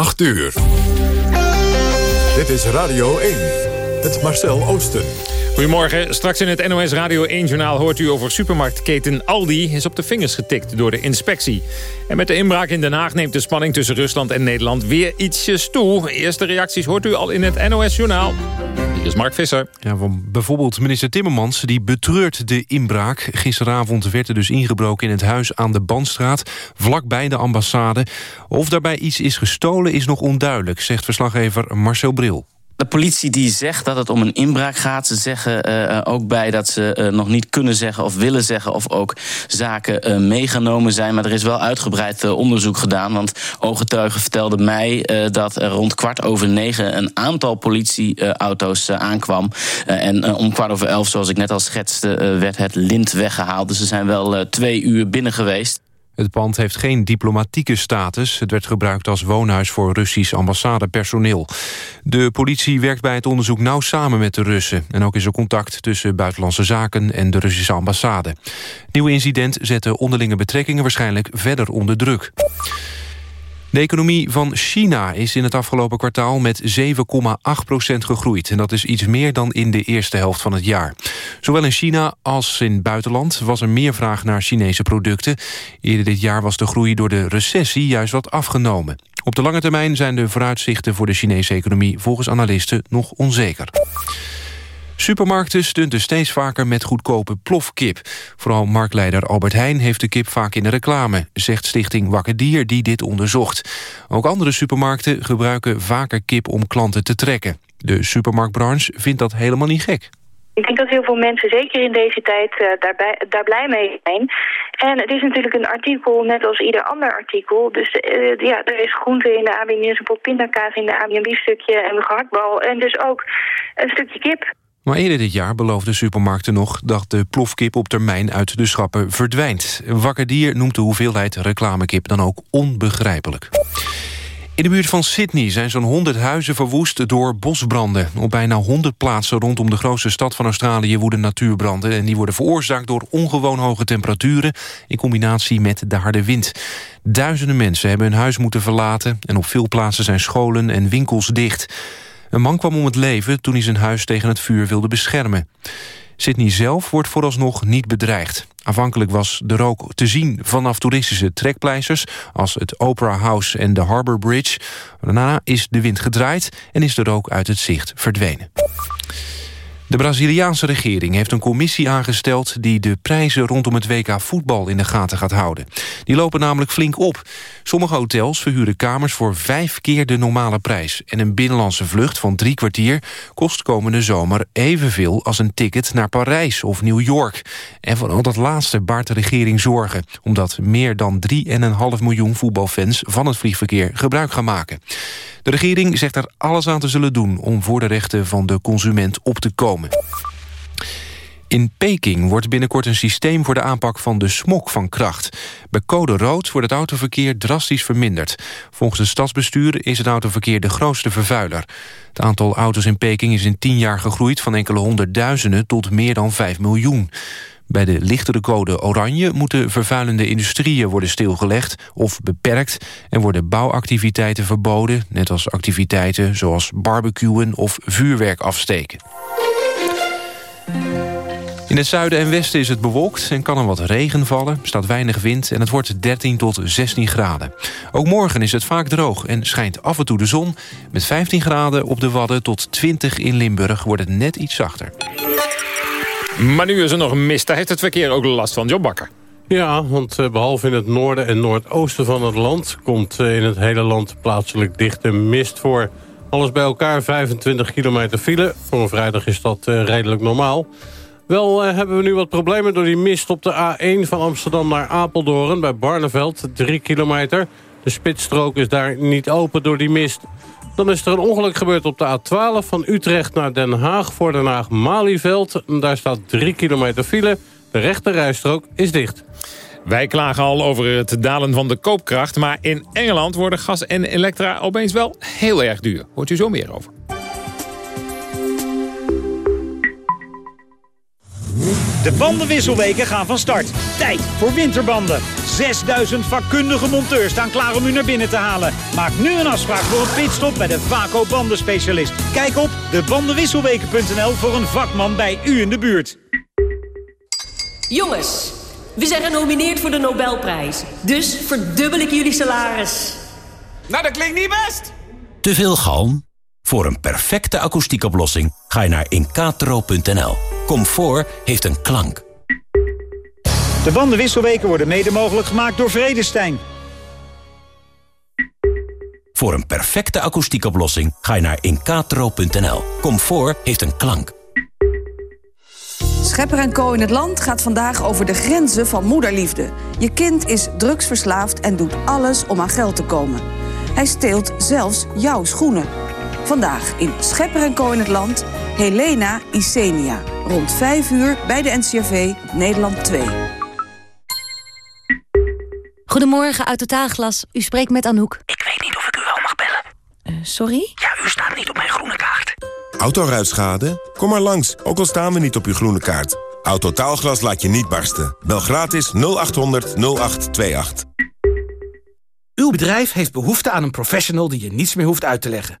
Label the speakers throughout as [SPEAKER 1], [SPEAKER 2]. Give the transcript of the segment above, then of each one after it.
[SPEAKER 1] 8 uur. Dit is Radio 1. Het Marcel Oosten.
[SPEAKER 2] Goedemorgen. Straks in het NOS Radio 1-journaal hoort u over supermarktketen Aldi... is op de vingers getikt door de inspectie. En met de inbraak in Den Haag neemt de spanning tussen Rusland en Nederland... weer ietsjes toe. Eerste reacties hoort u al in het NOS-journaal. Hier is Mark Visser.
[SPEAKER 3] Ja, van bijvoorbeeld minister Timmermans, die betreurt de inbraak. Gisteravond werd er dus ingebroken in het huis aan de Bandstraat... vlakbij de ambassade. Of daarbij iets is gestolen is nog onduidelijk... zegt verslaggever Marcel Bril.
[SPEAKER 4] De politie die zegt dat het om een inbraak gaat. Ze zeggen uh, ook bij dat ze uh, nog niet kunnen zeggen of willen zeggen... of ook zaken meegenomen zijn. Maar er is wel uitgebreid onderzoek gedaan. Want ooggetuigen vertelden mij dat er rond kwart over negen... een aantal politieauto's aankwam. en om kwart over elf, zoals ik net al schetste... werd het lint weggehaald. Dus ze zijn wel twee uur binnen geweest.
[SPEAKER 3] Het pand heeft geen diplomatieke status. Het werd gebruikt als woonhuis voor Russisch ambassadepersoneel. De politie werkt bij het onderzoek nauw samen met de Russen. En ook is er contact tussen Buitenlandse Zaken en de Russische ambassade. Nieuwe incident zette onderlinge betrekkingen waarschijnlijk verder onder druk. De economie van China is in het afgelopen kwartaal met 7,8% gegroeid. En dat is iets meer dan in de eerste helft van het jaar. Zowel in China als in het buitenland was er meer vraag naar Chinese producten. Eerder dit jaar was de groei door de recessie juist wat afgenomen. Op de lange termijn zijn de vooruitzichten voor de Chinese economie volgens analisten nog onzeker. Supermarkten stunten steeds vaker met goedkope plofkip. Vooral marktleider Albert Heijn heeft de kip vaak in de reclame... zegt stichting Wakker Dier die dit onderzocht. Ook andere supermarkten gebruiken vaker kip om klanten te trekken. De supermarktbranche vindt dat helemaal niet gek.
[SPEAKER 5] Ik denk dat heel veel mensen, zeker in deze tijd, uh, daarbij, daar blij mee zijn. En het is natuurlijk een artikel net als ieder ander artikel. Dus uh, ja, er is groente in de ABN, er is een pot pindakaas in de ABN, biefstukje en een gehaktbal. En dus ook een stukje kip.
[SPEAKER 3] Maar eerder dit jaar beloofden supermarkten nog dat de plofkip op termijn uit de schappen verdwijnt. Wakker Dier noemt de hoeveelheid reclamekip dan ook onbegrijpelijk. In de buurt van Sydney zijn zo'n 100 huizen verwoest door bosbranden. Op bijna 100 plaatsen rondom de grootste stad van Australië woeden natuurbranden. En die worden veroorzaakt door ongewoon hoge temperaturen... in combinatie met de harde wind. Duizenden mensen hebben hun huis moeten verlaten... en op veel plaatsen zijn scholen en winkels dicht. Een man kwam om het leven toen hij zijn huis tegen het vuur wilde beschermen. Sydney zelf wordt vooralsnog niet bedreigd. Aanvankelijk was de rook te zien vanaf toeristische trekpleisters... als het Opera House en de Harbour Bridge. Daarna is de wind gedraaid en is de rook uit het zicht verdwenen. De Braziliaanse regering heeft een commissie aangesteld... die de prijzen rondom het WK voetbal in de gaten gaat houden. Die lopen namelijk flink op. Sommige hotels verhuren kamers voor vijf keer de normale prijs. En een binnenlandse vlucht van drie kwartier... kost komende zomer evenveel als een ticket naar Parijs of New York. En van dat laatste baart de regering zorgen... omdat meer dan 3,5 miljoen voetbalfans van het vliegverkeer gebruik gaan maken. De regering zegt er alles aan te zullen doen... om voor de rechten van de consument op te komen. In Peking wordt binnenkort een systeem voor de aanpak van de smok van kracht. Bij code rood wordt het autoverkeer drastisch verminderd. Volgens het stadsbestuur is het autoverkeer de grootste vervuiler. Het aantal auto's in Peking is in tien jaar gegroeid... van enkele honderdduizenden tot meer dan 5 miljoen. Bij de lichtere code oranje moeten vervuilende industrieën worden stilgelegd of beperkt en worden bouwactiviteiten verboden, net als activiteiten zoals barbecuen of vuurwerk afsteken. In het zuiden en westen is het bewolkt en kan er wat regen vallen. Er staat weinig wind en het wordt 13 tot 16 graden. Ook morgen is het vaak droog en schijnt af en toe de zon. Met 15 graden op de Wadden tot 20 in Limburg wordt het net iets zachter.
[SPEAKER 2] Maar nu is er nog mist. Daar heeft het verkeer ook last van. Job Bakker.
[SPEAKER 6] Ja, want eh, behalve in het noorden en noordoosten van het land... komt eh, in het hele land plaatselijk dichte mist voor. Alles bij elkaar 25 kilometer file. Voor een vrijdag is dat eh, redelijk normaal. Wel hebben we nu wat problemen door die mist op de A1 van Amsterdam naar Apeldoorn... bij Barneveld, 3 kilometer. De spitsstrook is daar niet open door die mist. Dan is er een ongeluk gebeurd op de A12 van Utrecht naar Den Haag... voor Den Haag-Malieveld. Daar staat 3 kilometer file. De rechte rijstrook is dicht.
[SPEAKER 2] Wij klagen al over het dalen van de koopkracht... maar in Engeland worden gas en elektra opeens wel heel erg duur. Hoort u zo meer over.
[SPEAKER 7] De bandenwisselweken gaan van start. Tijd voor winterbanden. 6000 vakkundige monteurs staan klaar om u naar binnen te halen. Maak nu een afspraak voor een pitstop bij de Vaco bandenspecialist. Kijk op debandenwisselweken.nl voor een vakman bij u in de buurt.
[SPEAKER 8] Jongens, we zijn genomineerd voor de Nobelprijs. Dus verdubbel ik jullie salaris.
[SPEAKER 9] Nou, dat klinkt niet best.
[SPEAKER 10] Te veel galm? Voor een perfecte akoestiekoplossing ga je naar incatro.nl. Comfort heeft een klank.
[SPEAKER 7] De bandenwisselweken worden mede mogelijk gemaakt door Vredestein.
[SPEAKER 10] Voor een perfecte akoestiekoplossing ga je naar incatro.nl. Comfort heeft een klank.
[SPEAKER 11] Schepper en Co in het Land gaat vandaag over de grenzen van moederliefde. Je kind is drugsverslaafd en doet alles om aan geld te komen. Hij steelt zelfs jouw schoenen. Vandaag in Schepper en Co in het Land, Helena Isenia. Rond 5 uur bij de NCRV Nederland 2.
[SPEAKER 12] Goedemorgen, uit Totaalglas. U spreekt met Anouk.
[SPEAKER 13] Ik weet niet of ik u wel mag bellen.
[SPEAKER 12] Uh, sorry?
[SPEAKER 13] Ja, u staat niet op mijn groene kaart.
[SPEAKER 14] Autoruitschade? Kom maar langs, ook al staan we niet op uw groene kaart. Autotaalglas laat je niet barsten. Bel gratis 0800 0828.
[SPEAKER 15] Uw bedrijf heeft behoefte aan een professional die je niets meer hoeft uit te leggen.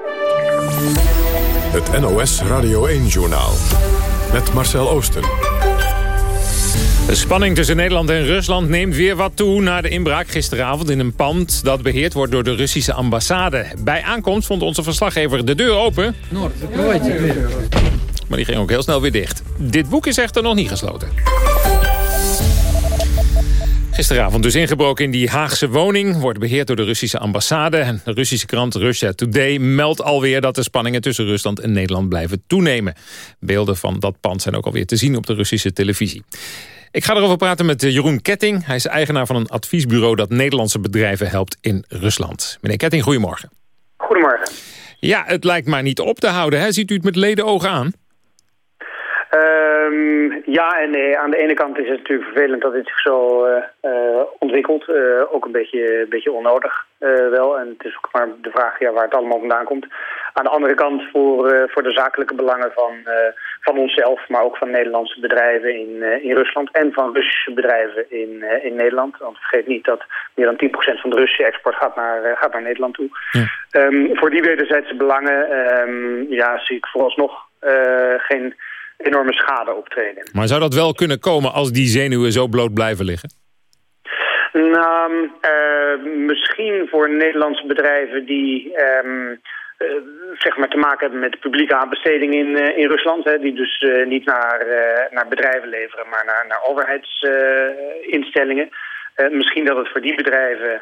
[SPEAKER 1] Het NOS Radio 1-journaal. Met Marcel Oosten.
[SPEAKER 2] De spanning tussen Nederland en Rusland neemt weer wat toe... na de inbraak gisteravond in een pand dat beheerd wordt door de Russische ambassade. Bij aankomst vond onze verslaggever de deur open.
[SPEAKER 16] Noord,
[SPEAKER 2] maar die ging ook heel snel weer dicht. Dit boek is echter nog niet gesloten. Gisteravond dus ingebroken in die Haagse woning. Wordt beheerd door de Russische ambassade. En de Russische krant Russia Today meldt alweer... dat de spanningen tussen Rusland en Nederland blijven toenemen. Beelden van dat pand zijn ook alweer te zien op de Russische televisie. Ik ga erover praten met eh, Jeroen Ketting. Hij is eigenaar van een adviesbureau... dat Nederlandse bedrijven helpt in Rusland. Meneer Ketting, goedemorgen.
[SPEAKER 17] Goedemorgen.
[SPEAKER 2] Ja, het lijkt maar niet op te houden. Hè? Ziet u het met leden ogen aan?
[SPEAKER 17] Um, ja en nee. Aan de ene kant is het natuurlijk vervelend dat dit zich zo uh, uh, ontwikkelt. Uh, ook een beetje, beetje onnodig wel. En het is ook maar de vraag ja, waar het allemaal vandaan komt. Aan de andere kant voor, voor de zakelijke belangen van, van onszelf... maar ook van Nederlandse bedrijven in, in Rusland... en van Russische bedrijven in, in Nederland. Want vergeet niet dat meer dan 10% van de Russische export gaat naar, gaat naar Nederland toe. Ja. Um, voor die wederzijdse belangen um, ja, zie ik vooralsnog geen enorme schade optreden.
[SPEAKER 2] Maar zou dat wel kunnen komen als die zenuwen zo bloot blijven liggen?
[SPEAKER 17] Nou, uh, misschien voor Nederlandse bedrijven die um, uh, zeg maar te maken hebben met publieke aanbesteding in, uh, in Rusland. Hè, die dus niet naar, naar bedrijven leveren, maar naar, naar overheidsinstellingen. misschien dat het voor die bedrijven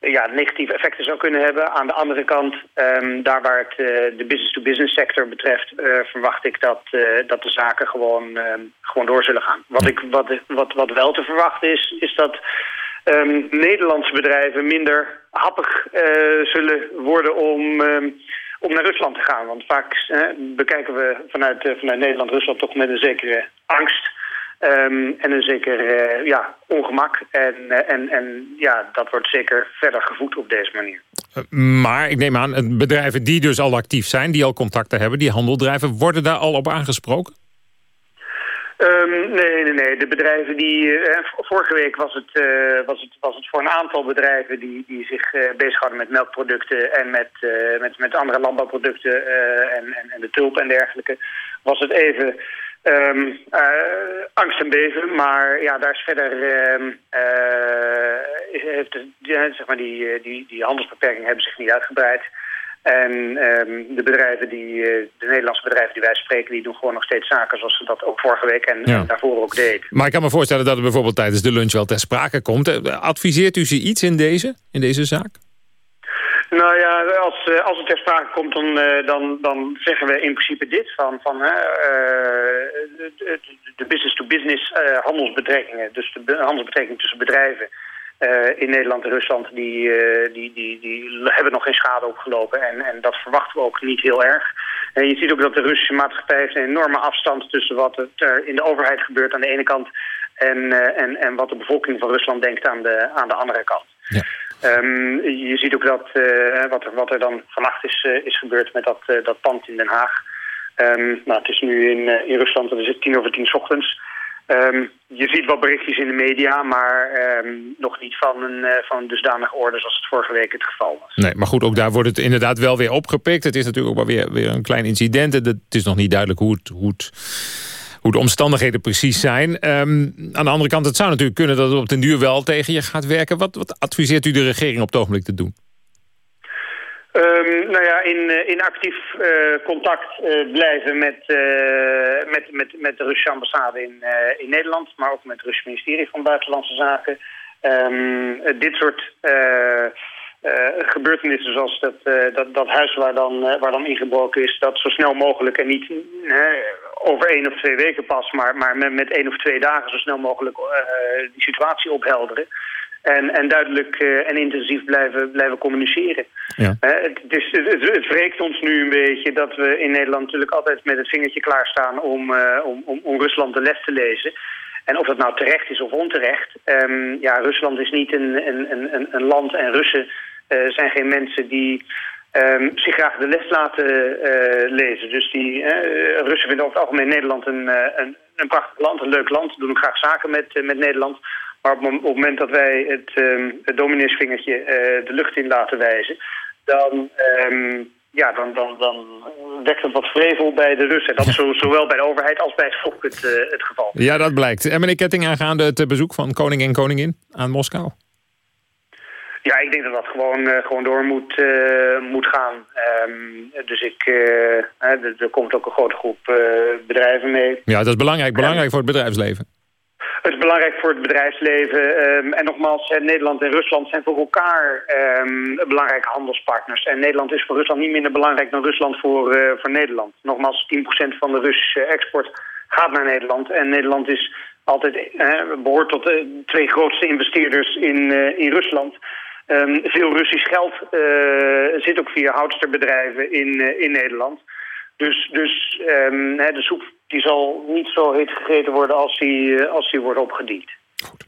[SPEAKER 17] ja, negatieve effecten zou kunnen hebben. Aan de andere kant, um, daar waar het uh, de business-to-business sector betreft... Uh, verwacht ik dat, uh, dat de zaken gewoon, um, gewoon door zullen gaan. Wat, ik, wat, wat, wat wel te verwachten is, is dat um, Nederlandse bedrijven minder happig zullen worden om... om naar Rusland te gaan. Want vaak bekijken we vanuit, vanuit Nederland-Rusland toch met een zekere angst... Um, en een zeker uh, ja, ongemak. En, uh, en, en ja, dat wordt zeker verder gevoed op deze manier.
[SPEAKER 2] Maar ik neem aan, bedrijven die dus al actief zijn... die al contacten hebben, die handel drijven... worden daar al op aangesproken?
[SPEAKER 17] Um, nee, nee, nee. De bedrijven die... Uh, vorige week was het, was, het, was het voor een aantal bedrijven... die, die zich bezighouden met melkproducten... en met, met, met andere landbouwproducten en, en, en de tulpen en dergelijke... was het even Um, uh, angst en beven, maar ja, daar is verder uh, uh, heeft de, ja, zeg maar die, eh, die, die handelsbeperkingen hebben zich niet uitgebreid. En um, de bedrijven die, eh, de Nederlandse bedrijven die wij spreken, die doen gewoon nog steeds zaken zoals ze dat ook vorige week en, ja. en daarvoor ook deden.
[SPEAKER 2] Maar ik kan me voorstellen dat het bijvoorbeeld tijdens de lunch wel ter sprake komt. Adviseert u ze iets in deze, in deze zaak?
[SPEAKER 17] Nou ja, als, eh, als het ter sprake komt, dan, eh, dan, dan zeggen we in principe dit. Van, van uh, de, business-to-business -business, handelsbetrekkingen. Dus de handelsbetrekkingen tussen bedrijven in Nederland en Rusland... Die, die, die, die hebben nog geen schade opgelopen. En, en dat verwachten we ook niet heel erg. En je ziet ook dat de Russische maatschappij heeft een enorme afstand... tussen wat er in de overheid gebeurt aan de ene kant... en, en, en wat de bevolking van Rusland denkt aan de, aan de andere kant. Ja. Um, je ziet ook dat uh, wat, er, wat er dan vannacht is, uh, is gebeurd met dat, uh, dat pand in Den Haag. Um, nou, het is nu in, in Rusland, dat is het tien over tien ochtends. Um, je ziet wat berichtjes in de media, maar nog niet van een, van een dusdanige orde zoals het vorige week het geval was.
[SPEAKER 2] Nee, maar goed, ook daar wordt het inderdaad wel weer opgepikt. Het is natuurlijk ook wel weer, weer een klein incident. Het is nog niet duidelijk hoe het... Hoe het hoe de omstandigheden precies zijn. Um, aan de andere kant, het zou natuurlijk kunnen dat het op den duur wel tegen je gaat werken. Wat, wat adviseert u de regering op het ogenblik te doen?
[SPEAKER 17] Um, nou ja, in, eh, in actief uh, contact uh, blijven met, met, met, met de Russische ambassade in, in Nederland, maar ook met het Russische ministerie van Buitenlandse Zaken. Um, dit soort gebeurtenissen zoals dat, dat, dat huis waar dan, waar dan ingebroken is, dat zo snel mogelijk en niet over één of twee weken pas, maar, maar met, met één of twee dagen zo snel mogelijk die situatie ophelderen. En, en duidelijk uh, en intensief blijven, blijven communiceren. Ja. Uh, het, is, het, het wreekt ons nu een beetje dat we in Nederland natuurlijk altijd met het vingertje klaarstaan om, om, om, om Rusland de les te lezen. En of dat nou terecht is of onterecht. Um, ja, Rusland is niet een, een, een, een land en Russen zijn geen mensen die um, zich graag de les laten uh, lezen. Dus die uh, Russen vinden over het algemeen Nederland een, een, een, prachtig land, een leuk land. Doen graag zaken met, met Nederland. Maar op, het moment dat wij het, um, het domineesvingertje de lucht in laten wijzen... dan, ja, dan, dan, dan wekt het wat vrevel bij de Russen. Dat is zo, zowel bij de overheid als bij het volk het, het geval.
[SPEAKER 2] Ja, dat blijkt. En meneer Ketting aangaande het bezoek van koning en koningin aan Moskou?
[SPEAKER 17] Ja, ik denk dat dat gewoon, uh, gewoon door moet, uh, moet gaan. Um, dus ik, er komt ook een grote groep bedrijven mee.
[SPEAKER 2] Ja, dat is belangrijk, belangrijk voor het bedrijfsleven.
[SPEAKER 17] Het is belangrijk voor het bedrijfsleven. Um, en nogmaals, Nederland en Rusland zijn voor elkaar um, belangrijke handelspartners. En Nederland is voor Rusland niet minder belangrijk dan Rusland voor, voor Nederland. Nogmaals, 10% van de Russische export gaat naar Nederland. En Nederland is altijd, behoort tot de twee grootste investeerders in, in Rusland... Um, veel Russisch geld zit ook via houdsterbedrijven in, in Nederland. Dus, dus um, de soep die zal niet zo heet gegeten worden als die, uh, als die wordt opgediend. Goed.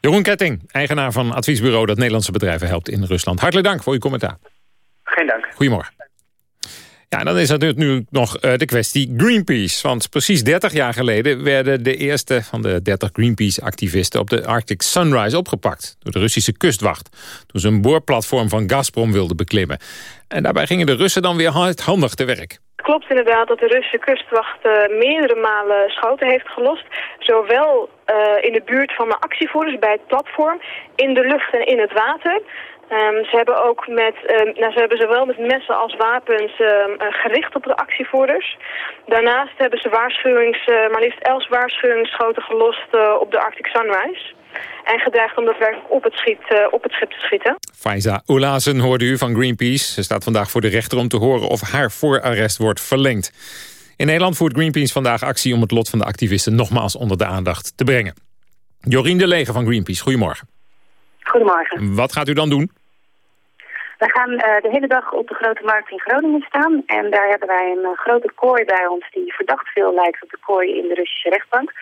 [SPEAKER 2] Jeroen Ketting, eigenaar van adviesbureau dat Nederlandse bedrijven helpt in Rusland. Hartelijk dank voor uw commentaar.
[SPEAKER 17] Geen dank.
[SPEAKER 2] Goedemorgen. Ja, dan is er nu nog uh, de kwestie Greenpeace. Want precies 30 jaar geleden werden de eerste van de 30 Greenpeace-activisten... op de Arctic Sunrise opgepakt door de Russische kustwacht... toen ze een boorplatform van Gazprom wilden beklimmen. En daarbij gingen de Russen dan weer hardhandig te werk.
[SPEAKER 5] Klopt inderdaad dat de Russische kustwacht uh, meerdere malen schoten heeft gelost. Zowel uh, in de buurt van de actievoerders bij het platform, in de lucht en in het water... Um, ze hebben ook met, um, nou, ze hebben zowel met messen als wapens um, gericht op de actievoerders. Daarnaast hebben ze waarschuwings, maar liefst elf waarschuwingsschoten gelost op de Arctic Sunrise. En gedreigd om daadwerkelijk op het, schiet, uh, op het schip te schieten.
[SPEAKER 2] Faiza Oelazen hoorde u van Greenpeace. Ze staat vandaag voor de rechter om te horen of haar voorarrest wordt verlengd. In Nederland voert Greenpeace vandaag actie om het lot van de activisten nogmaals onder de aandacht te brengen. Jorien de Leger van Greenpeace, goedemorgen.
[SPEAKER 16] Goedemorgen.
[SPEAKER 2] Wat gaat u dan doen?
[SPEAKER 16] We gaan uh, de hele dag op de Grote Markt in Groningen staan. En daar hebben wij een uh, grote kooi bij ons die verdacht veel lijkt op de kooi in de Russische rechtbank.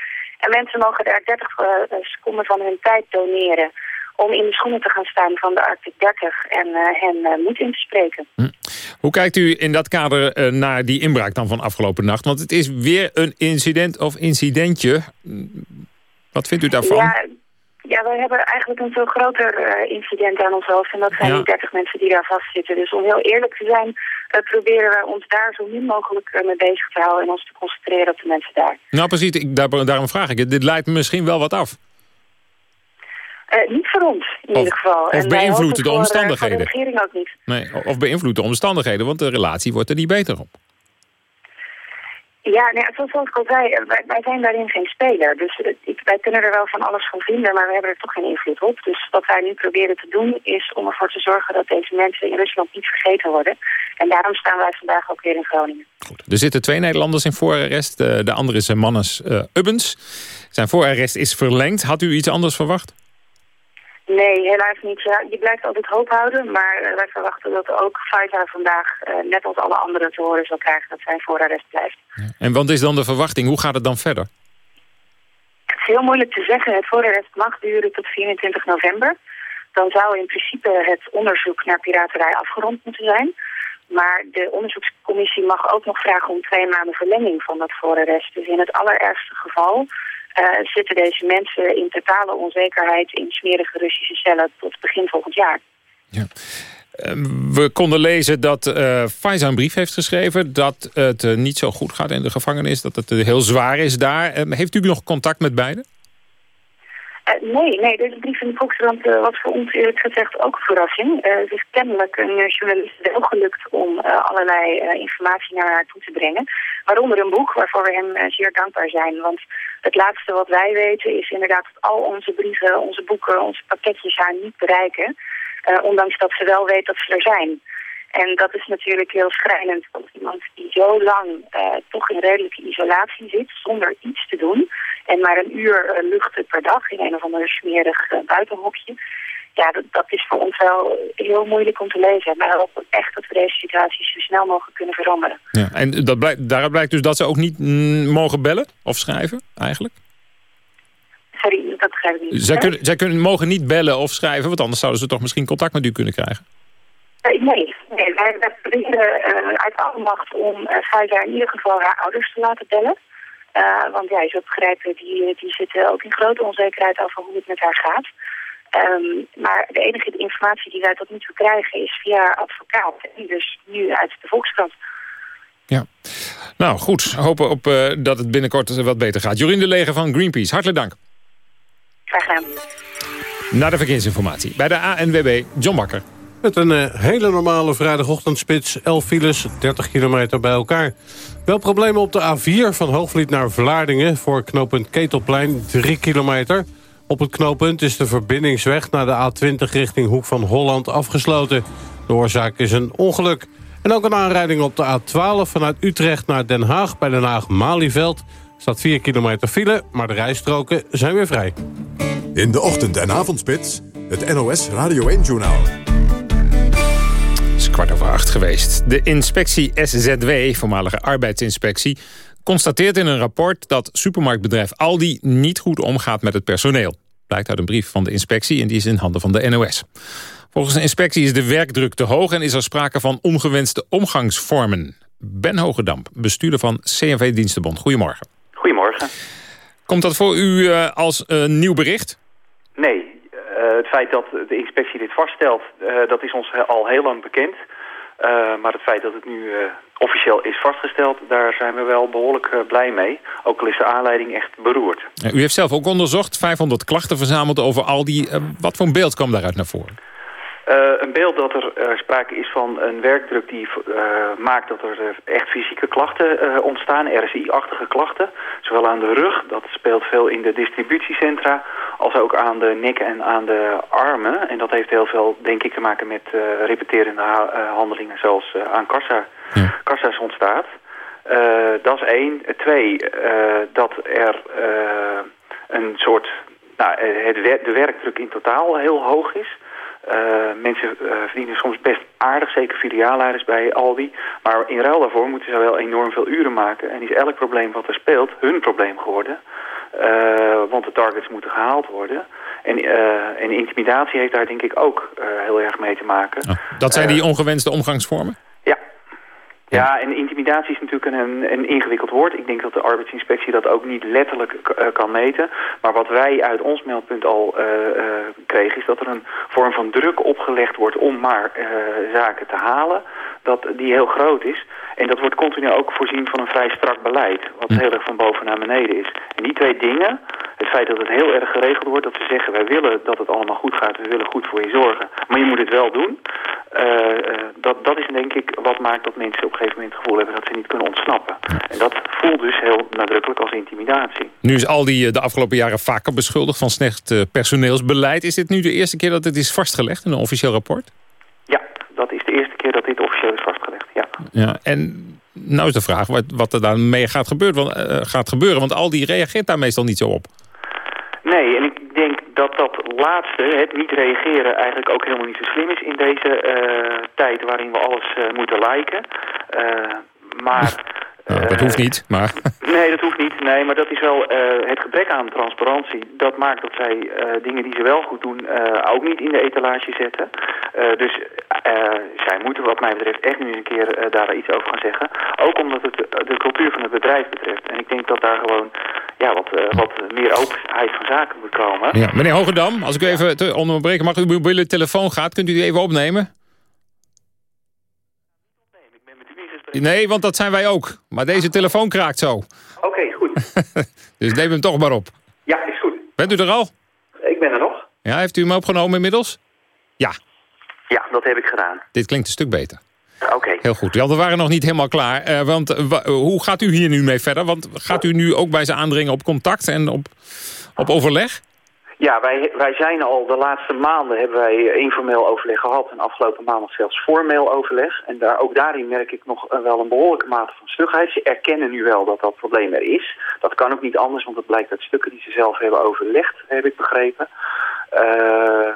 [SPEAKER 16] En mensen mogen daar 30 uh, eh, seconden van hun tijd doneren om in de schoenen te gaan staan van de Arctic 30 en hen moed in te spreken. Hm.
[SPEAKER 2] Hoe kijkt u in dat kader naar die inbraak dan van afgelopen nacht? Want het is weer een incident of incidentje. Wat vindt u daarvan?
[SPEAKER 16] Ja, ja, wij hebben eigenlijk een veel groter uh, incident aan ons hoofd. En dat zijn die 30 mensen die daar vastzitten. Dus om heel eerlijk te zijn, uh, proberen wij ons daar zo min mogelijk uh, mee bezig te houden. En ons te concentreren op de mensen daar.
[SPEAKER 2] Nou precies, ik, daar, daarom vraag ik het. Dit leidt misschien wel wat af.
[SPEAKER 16] niet voor ons, in ieder geval.
[SPEAKER 2] Of beïnvloedt de omstandigheden.
[SPEAKER 16] de regering ook niet.
[SPEAKER 2] Nee, of beïnvloedt de omstandigheden, want de relatie wordt er niet beter op.
[SPEAKER 16] Ja, nee, zoals ik al zei, wij, wij zijn daarin geen speler. Dus eh, ik, wij kunnen er wel van alles van vinden, maar we hebben er toch geen invloed op. Dus wat wij nu proberen te doen is om ervoor te zorgen dat deze mensen in Rusland niet vergeten worden. En daarom staan wij vandaag ook weer in Groningen.
[SPEAKER 2] Er zitten twee Nederlanders in voorarrest. De, de andere is Mannes uh, Ubbens. Zijn voorarrest is verlengd. Had u iets anders verwacht?
[SPEAKER 16] Nee, helaas niet. Je blijft altijd hoop houden, maar uh, wij verwachten dat ook Pfizer vandaag, uh, net als alle anderen, te horen zal krijgen dat zijn voorarrest blijft.
[SPEAKER 2] Ja. En wat is dan de verwachting? Hoe gaat het dan verder?
[SPEAKER 16] Het is heel moeilijk te zeggen. Het voorarrest mag duren tot 24 november. Dan zou in principe het onderzoek naar piraterij afgerond moeten zijn. Maar de onderzoekscommissie mag ook nog vragen om twee maanden verlenging van dat voorarrest. Dus in het allerergste geval uh, zitten deze mensen in totale onzekerheid in smerige Russische cellen tot begin volgend jaar.
[SPEAKER 2] Ja. We konden lezen dat uh, Pfizer een brief heeft geschreven... dat het uh, niet zo goed gaat in de gevangenis, dat het heel zwaar is daar. heeft u nog contact met beiden?
[SPEAKER 16] Uh, nee, nee, deze brief in de Volkskrant uh, was voor ons eerlijk gezegd ook een verrassing. Uh, het is kennelijk een journalist wel gelukt om allerlei informatie naar haar toe te brengen. Waaronder een boek waarvoor we hem zeer dankbaar zijn. Want het laatste wat wij weten is inderdaad dat al onze brieven, onze boeken, onze pakketjes haar niet bereiken. ondanks dat ze wel weet dat ze er zijn. En dat is natuurlijk heel schrijnend. Want iemand die zo lang uh, toch in redelijke isolatie zit, zonder iets te doen... en maar een uur uh, luchten per dag in een of ander smerig uh, buitenhokje... ja, dat, dat, is voor ons wel heel moeilijk om te lezen. Maar we hopen echt dat we deze situatie zo snel mogelijk kunnen veranderen.
[SPEAKER 2] Ja, en dat blijkt, daaruit blijkt dus dat ze ook niet mm, mogen bellen of schrijven, eigenlijk?
[SPEAKER 16] Sorry, dat begrijp ik niet.
[SPEAKER 2] Zij, kunnen, zij kunnen, mogen niet bellen of schrijven, want anders zouden ze toch misschien contact met u kunnen krijgen?
[SPEAKER 16] Nee, nee wij, wij proberen uh, uit alle macht om uh, Pfizer in ieder geval haar ouders te laten bellen. Uh, want ja, je zult begrijpen, die, die zitten ook in grote onzekerheid over hoe het met haar gaat. Um, maar de enige informatie die wij tot nu toe krijgen is via haar advocaat. Dus nu uit de Volkskrant.
[SPEAKER 2] Ja, nou goed. Hopen op dat het binnenkort wat beter gaat. Jorien de Leger van Greenpeace, hartelijk dank.
[SPEAKER 16] Graag gedaan.
[SPEAKER 2] Naar de verkeersinformatie. Bij de ANWB, John Bakker.
[SPEAKER 6] Met een uh, hele normale vrijdagochtendspits, 11 files, 30 kilometer bij elkaar. Wel problemen op de A4 van Hoogvliet naar Vlaardingen... voor knooppunt Ketelplein, 3 kilometer. Op het knooppunt is de verbindingsweg naar de A20 richting Hoek van Holland afgesloten. De oorzaak is een ongeluk. En ook een aanrijding op de A12 vanuit Utrecht naar Den Haag... bij Den Haag-Malieveld staat 4 kilometer file, maar de rijstroken zijn weer vrij.
[SPEAKER 1] In de ochtend- en avondspits, het NOS Radio 1-journaal
[SPEAKER 2] kwart over acht geweest. De inspectie SZW, voormalige arbeidsinspectie... constateert in een rapport dat supermarktbedrijf Aldi... niet goed omgaat met het personeel. Blijkt uit een brief van de inspectie en die is in handen van de NOS. Volgens de inspectie is de werkdruk te hoog... en is er sprake van ongewenste omgangsvormen. Ben Hogendamp, bestuurder van CNV Dienstenbond. Goedemorgen.
[SPEAKER 18] Goedemorgen.
[SPEAKER 2] Komt dat voor u uh, als uh, nieuw bericht?
[SPEAKER 18] Nee, het feit dat de inspectie dit vaststelt, uh, dat is ons al heel lang bekend. Uh, maar het feit dat het nu officieel is vastgesteld, daar zijn we wel behoorlijk blij mee. Ook al is de aanleiding echt beroerd.
[SPEAKER 2] u heeft zelf ook onderzocht, 500 klachten verzameld over al die... wat voor een beeld kwam daaruit naar voren?
[SPEAKER 18] Uh, een beeld dat er uh, sprake is van een werkdruk die uh, maakt dat er echt fysieke klachten ontstaan, RSI-achtige klachten. Zowel aan de rug, dat speelt veel in de distributiecentra, als ook aan de nek en aan de armen. En dat heeft heel veel, denk ik, te maken met repeterende handelingen zoals aan kassa, ja. kassa's ontstaat. dat is één. Twee, dat er een soort, nou, het, de werkdruk in totaal heel hoog is. Uh, mensen uh, verdienen soms best aardig, zeker filiaalleiders bij Aldi. Maar in ruil daarvoor moeten ze wel enorm veel uren maken. En is elk probleem wat er speelt hun probleem geworden. Uh, want de targets moeten gehaald worden. En, en intimidatie heeft daar denk ik ook heel erg mee te maken.
[SPEAKER 2] Oh, dat zijn die ongewenste omgangsvormen?
[SPEAKER 18] Ja. En intimidatie is natuurlijk een, een ingewikkeld woord. Ik denk dat de arbeidsinspectie dat ook niet letterlijk uh, kan meten. Maar wat wij uit ons meldpunt al uh, uh, kregen... is dat er een vorm van druk opgelegd wordt om maar zaken te halen... Dat die heel groot is. En dat wordt continu ook voorzien van een vrij strak beleid. Wat heel erg van boven naar beneden is. En die twee dingen, het feit dat het heel erg geregeld wordt, dat ze zeggen wij willen dat het allemaal goed gaat, we willen goed voor je zorgen, maar je moet het wel doen. dat, dat is denk ik wat maakt dat mensen op een gegeven moment het gevoel hebben dat ze niet kunnen ontsnappen. En dat voelt dus heel nadrukkelijk als intimidatie.
[SPEAKER 2] Nu is Aldi de afgelopen jaren vaker beschuldigd van slecht personeelsbeleid. Is dit nu de eerste keer dat het is vastgelegd in een officieel rapport?
[SPEAKER 18] Ja, dat is de eerste keer dat dit officieel is vastgelegd, ja.
[SPEAKER 2] ja en nou is de vraag wat, wat er daarmee gaat gebeuren, want, uh, gaat gebeuren. Want Aldi reageert daar meestal niet zo op.
[SPEAKER 18] Nee, en ik denk dat dat laatste, het niet reageren, eigenlijk ook helemaal niet zo slim is in deze uh, tijd waarin we alles uh, moeten liken. maar
[SPEAKER 2] nou, dat hoeft niet, maar...
[SPEAKER 18] Nee, dat hoeft niet. Nee, maar dat is wel uh, het gebrek aan transparantie. Dat maakt dat zij uh, dingen die ze wel goed doen uh, ook niet in de etalage zetten. dus zij moeten wat mij betreft echt nu eens een keer daar iets over gaan zeggen. Ook omdat het de cultuur van het bedrijf betreft. En ik denk dat daar gewoon ja, wat, wat meer openheid van zaken moet komen.
[SPEAKER 2] Ja, meneer Hogedam, als ik u even te onderbreken mag, uw mobiele telefoon gaat, kunt u die even opnemen? Nee, want dat zijn wij ook. Maar deze telefoon kraakt zo.
[SPEAKER 18] Oké, goed.
[SPEAKER 2] dus neem hem toch maar op.
[SPEAKER 18] Ja, is goed.
[SPEAKER 2] Bent u er al?
[SPEAKER 18] Ik ben er nog.
[SPEAKER 2] Ja, heeft u hem opgenomen inmiddels? Ja.
[SPEAKER 18] Ja, dat heb ik gedaan.
[SPEAKER 2] Dit klinkt een stuk beter.
[SPEAKER 18] Oké.
[SPEAKER 2] Heel goed. Ja, we waren nog niet helemaal klaar. Uh, want uh, hoe gaat u hier nu mee verder? Want gaat u nu ook bij ze aandringen op contact en op, op overleg?
[SPEAKER 18] Ja, wij, wij zijn al de laatste maanden hebben wij informeel overleg gehad. En afgelopen maand zelfs formeel overleg. En daar, ook daarin merk ik nog wel een behoorlijke mate van stugheid. Ze erkennen nu wel dat dat probleem er is. Dat kan ook niet anders, want het blijkt uit stukken die ze zelf hebben overlegd, heb ik begrepen. Uh,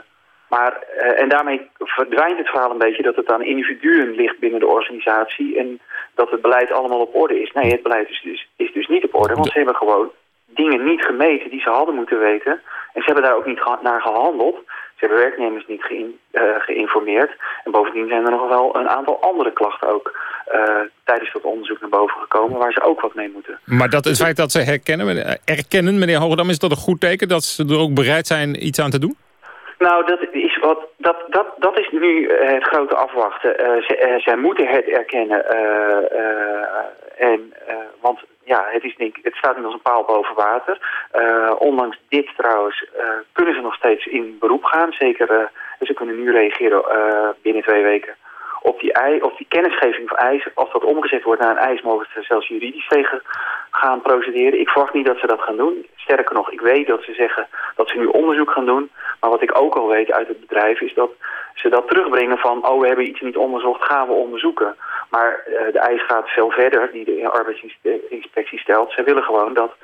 [SPEAKER 18] maar, uh, en daarmee verdwijnt het verhaal een beetje dat het aan individuen ligt binnen de organisatie. En dat het beleid allemaal op orde is. Nee, het beleid is dus, is dus niet op orde, want ze hebben gewoon dingen niet gemeten die ze hadden moeten weten. En ze hebben daar ook niet naar gehandeld. Ze hebben werknemers niet uh, geïnformeerd. En bovendien zijn er nog wel een aantal andere klachten ook uh, tijdens dat onderzoek naar boven gekomen... waar ze ook wat mee moeten.
[SPEAKER 2] Maar dat, het feit dat ze herkennen, erkennen, meneer Hogedam... is dat een goed teken dat ze er ook bereid zijn iets aan te doen?
[SPEAKER 18] Nou, dat is, wat, dat, dat, dat is nu uh, het grote afwachten. Ze, uh, zij moeten het erkennen. en, want ja, het, is het staat nu als een paal boven water. ondanks dit trouwens kunnen ze nog steeds in beroep gaan. Zeker, ze kunnen nu reageren binnen twee weken op die, ei, op die kennisgeving van eisen. Als dat omgezet wordt naar een eis, mogen ze zelfs juridisch tegen gaan procederen. Ik verwacht niet dat ze dat gaan doen. Sterker nog, ik weet dat ze zeggen dat ze nu onderzoek gaan doen. Maar wat ik ook al weet uit het bedrijf is dat ze dat terugbrengen van... oh, we hebben iets niet onderzocht, gaan we onderzoeken. Maar uh, de eis gaat veel verder, die de arbeidsinspectie stelt. Ze willen gewoon dat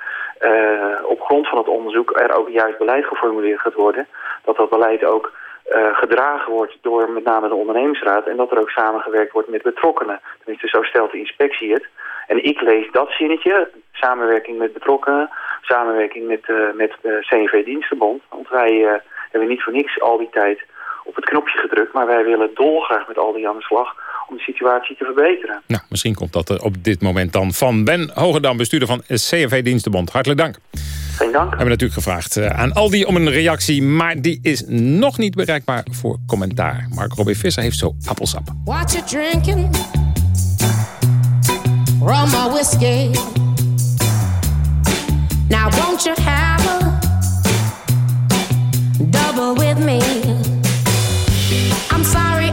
[SPEAKER 18] uh, op grond van het onderzoek er ook juist beleid geformuleerd gaat worden. Dat dat beleid ook uh, gedragen wordt door met name de ondernemingsraad... en dat er ook samengewerkt wordt met betrokkenen. Tenminste, zo stelt de inspectie het. En ik lees dat zinnetje, samenwerking met betrokkenen... samenwerking met, met CNV-dienstenbond. Want wij hebben niet voor niks al die tijd op het knopje gedrukt... maar wij willen dolgraag met al die aan de slag om de situatie te verbeteren.
[SPEAKER 2] Nou, misschien komt dat er op dit moment dan van Ben Hogedam, bestuurder van CNV-dienstenbond. Hartelijk dank.
[SPEAKER 18] Geen dank.
[SPEAKER 2] We hebben natuurlijk gevraagd uh, aan Aldi om een reactie... maar die is nog niet bereikbaar voor commentaar. Mark Robin Visser heeft zo appelsap.
[SPEAKER 19] What you drinking? Rum or whiskey? Now won't you have a double with me? I'm sorry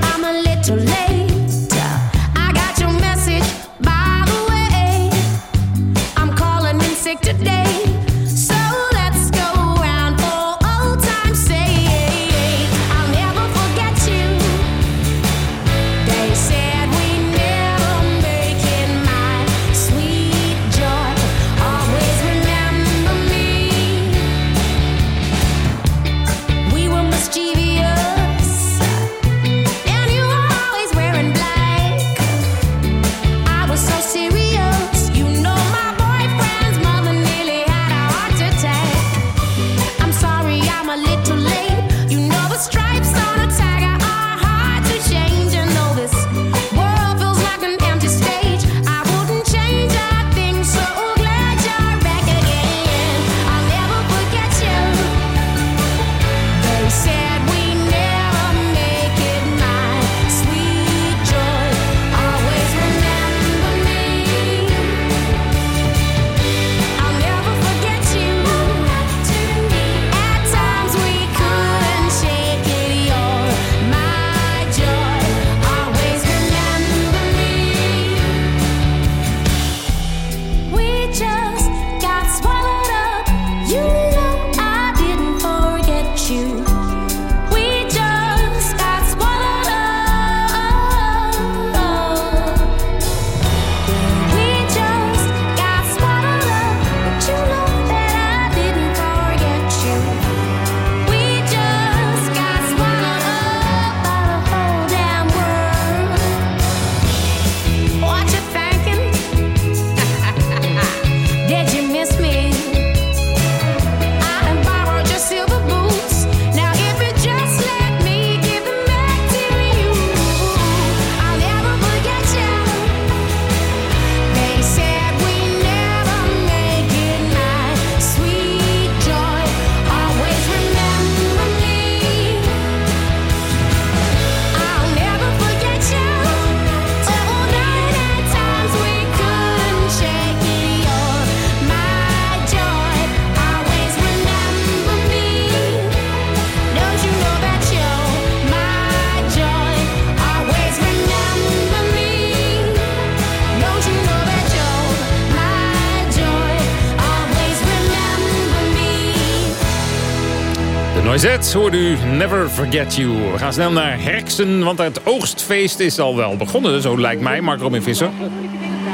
[SPEAKER 2] Noizet hoorde u Never Forget You. We gaan snel naar Herksen, want het oogstfeest is al wel begonnen. Zo lijkt mij, Mark Robin Visser.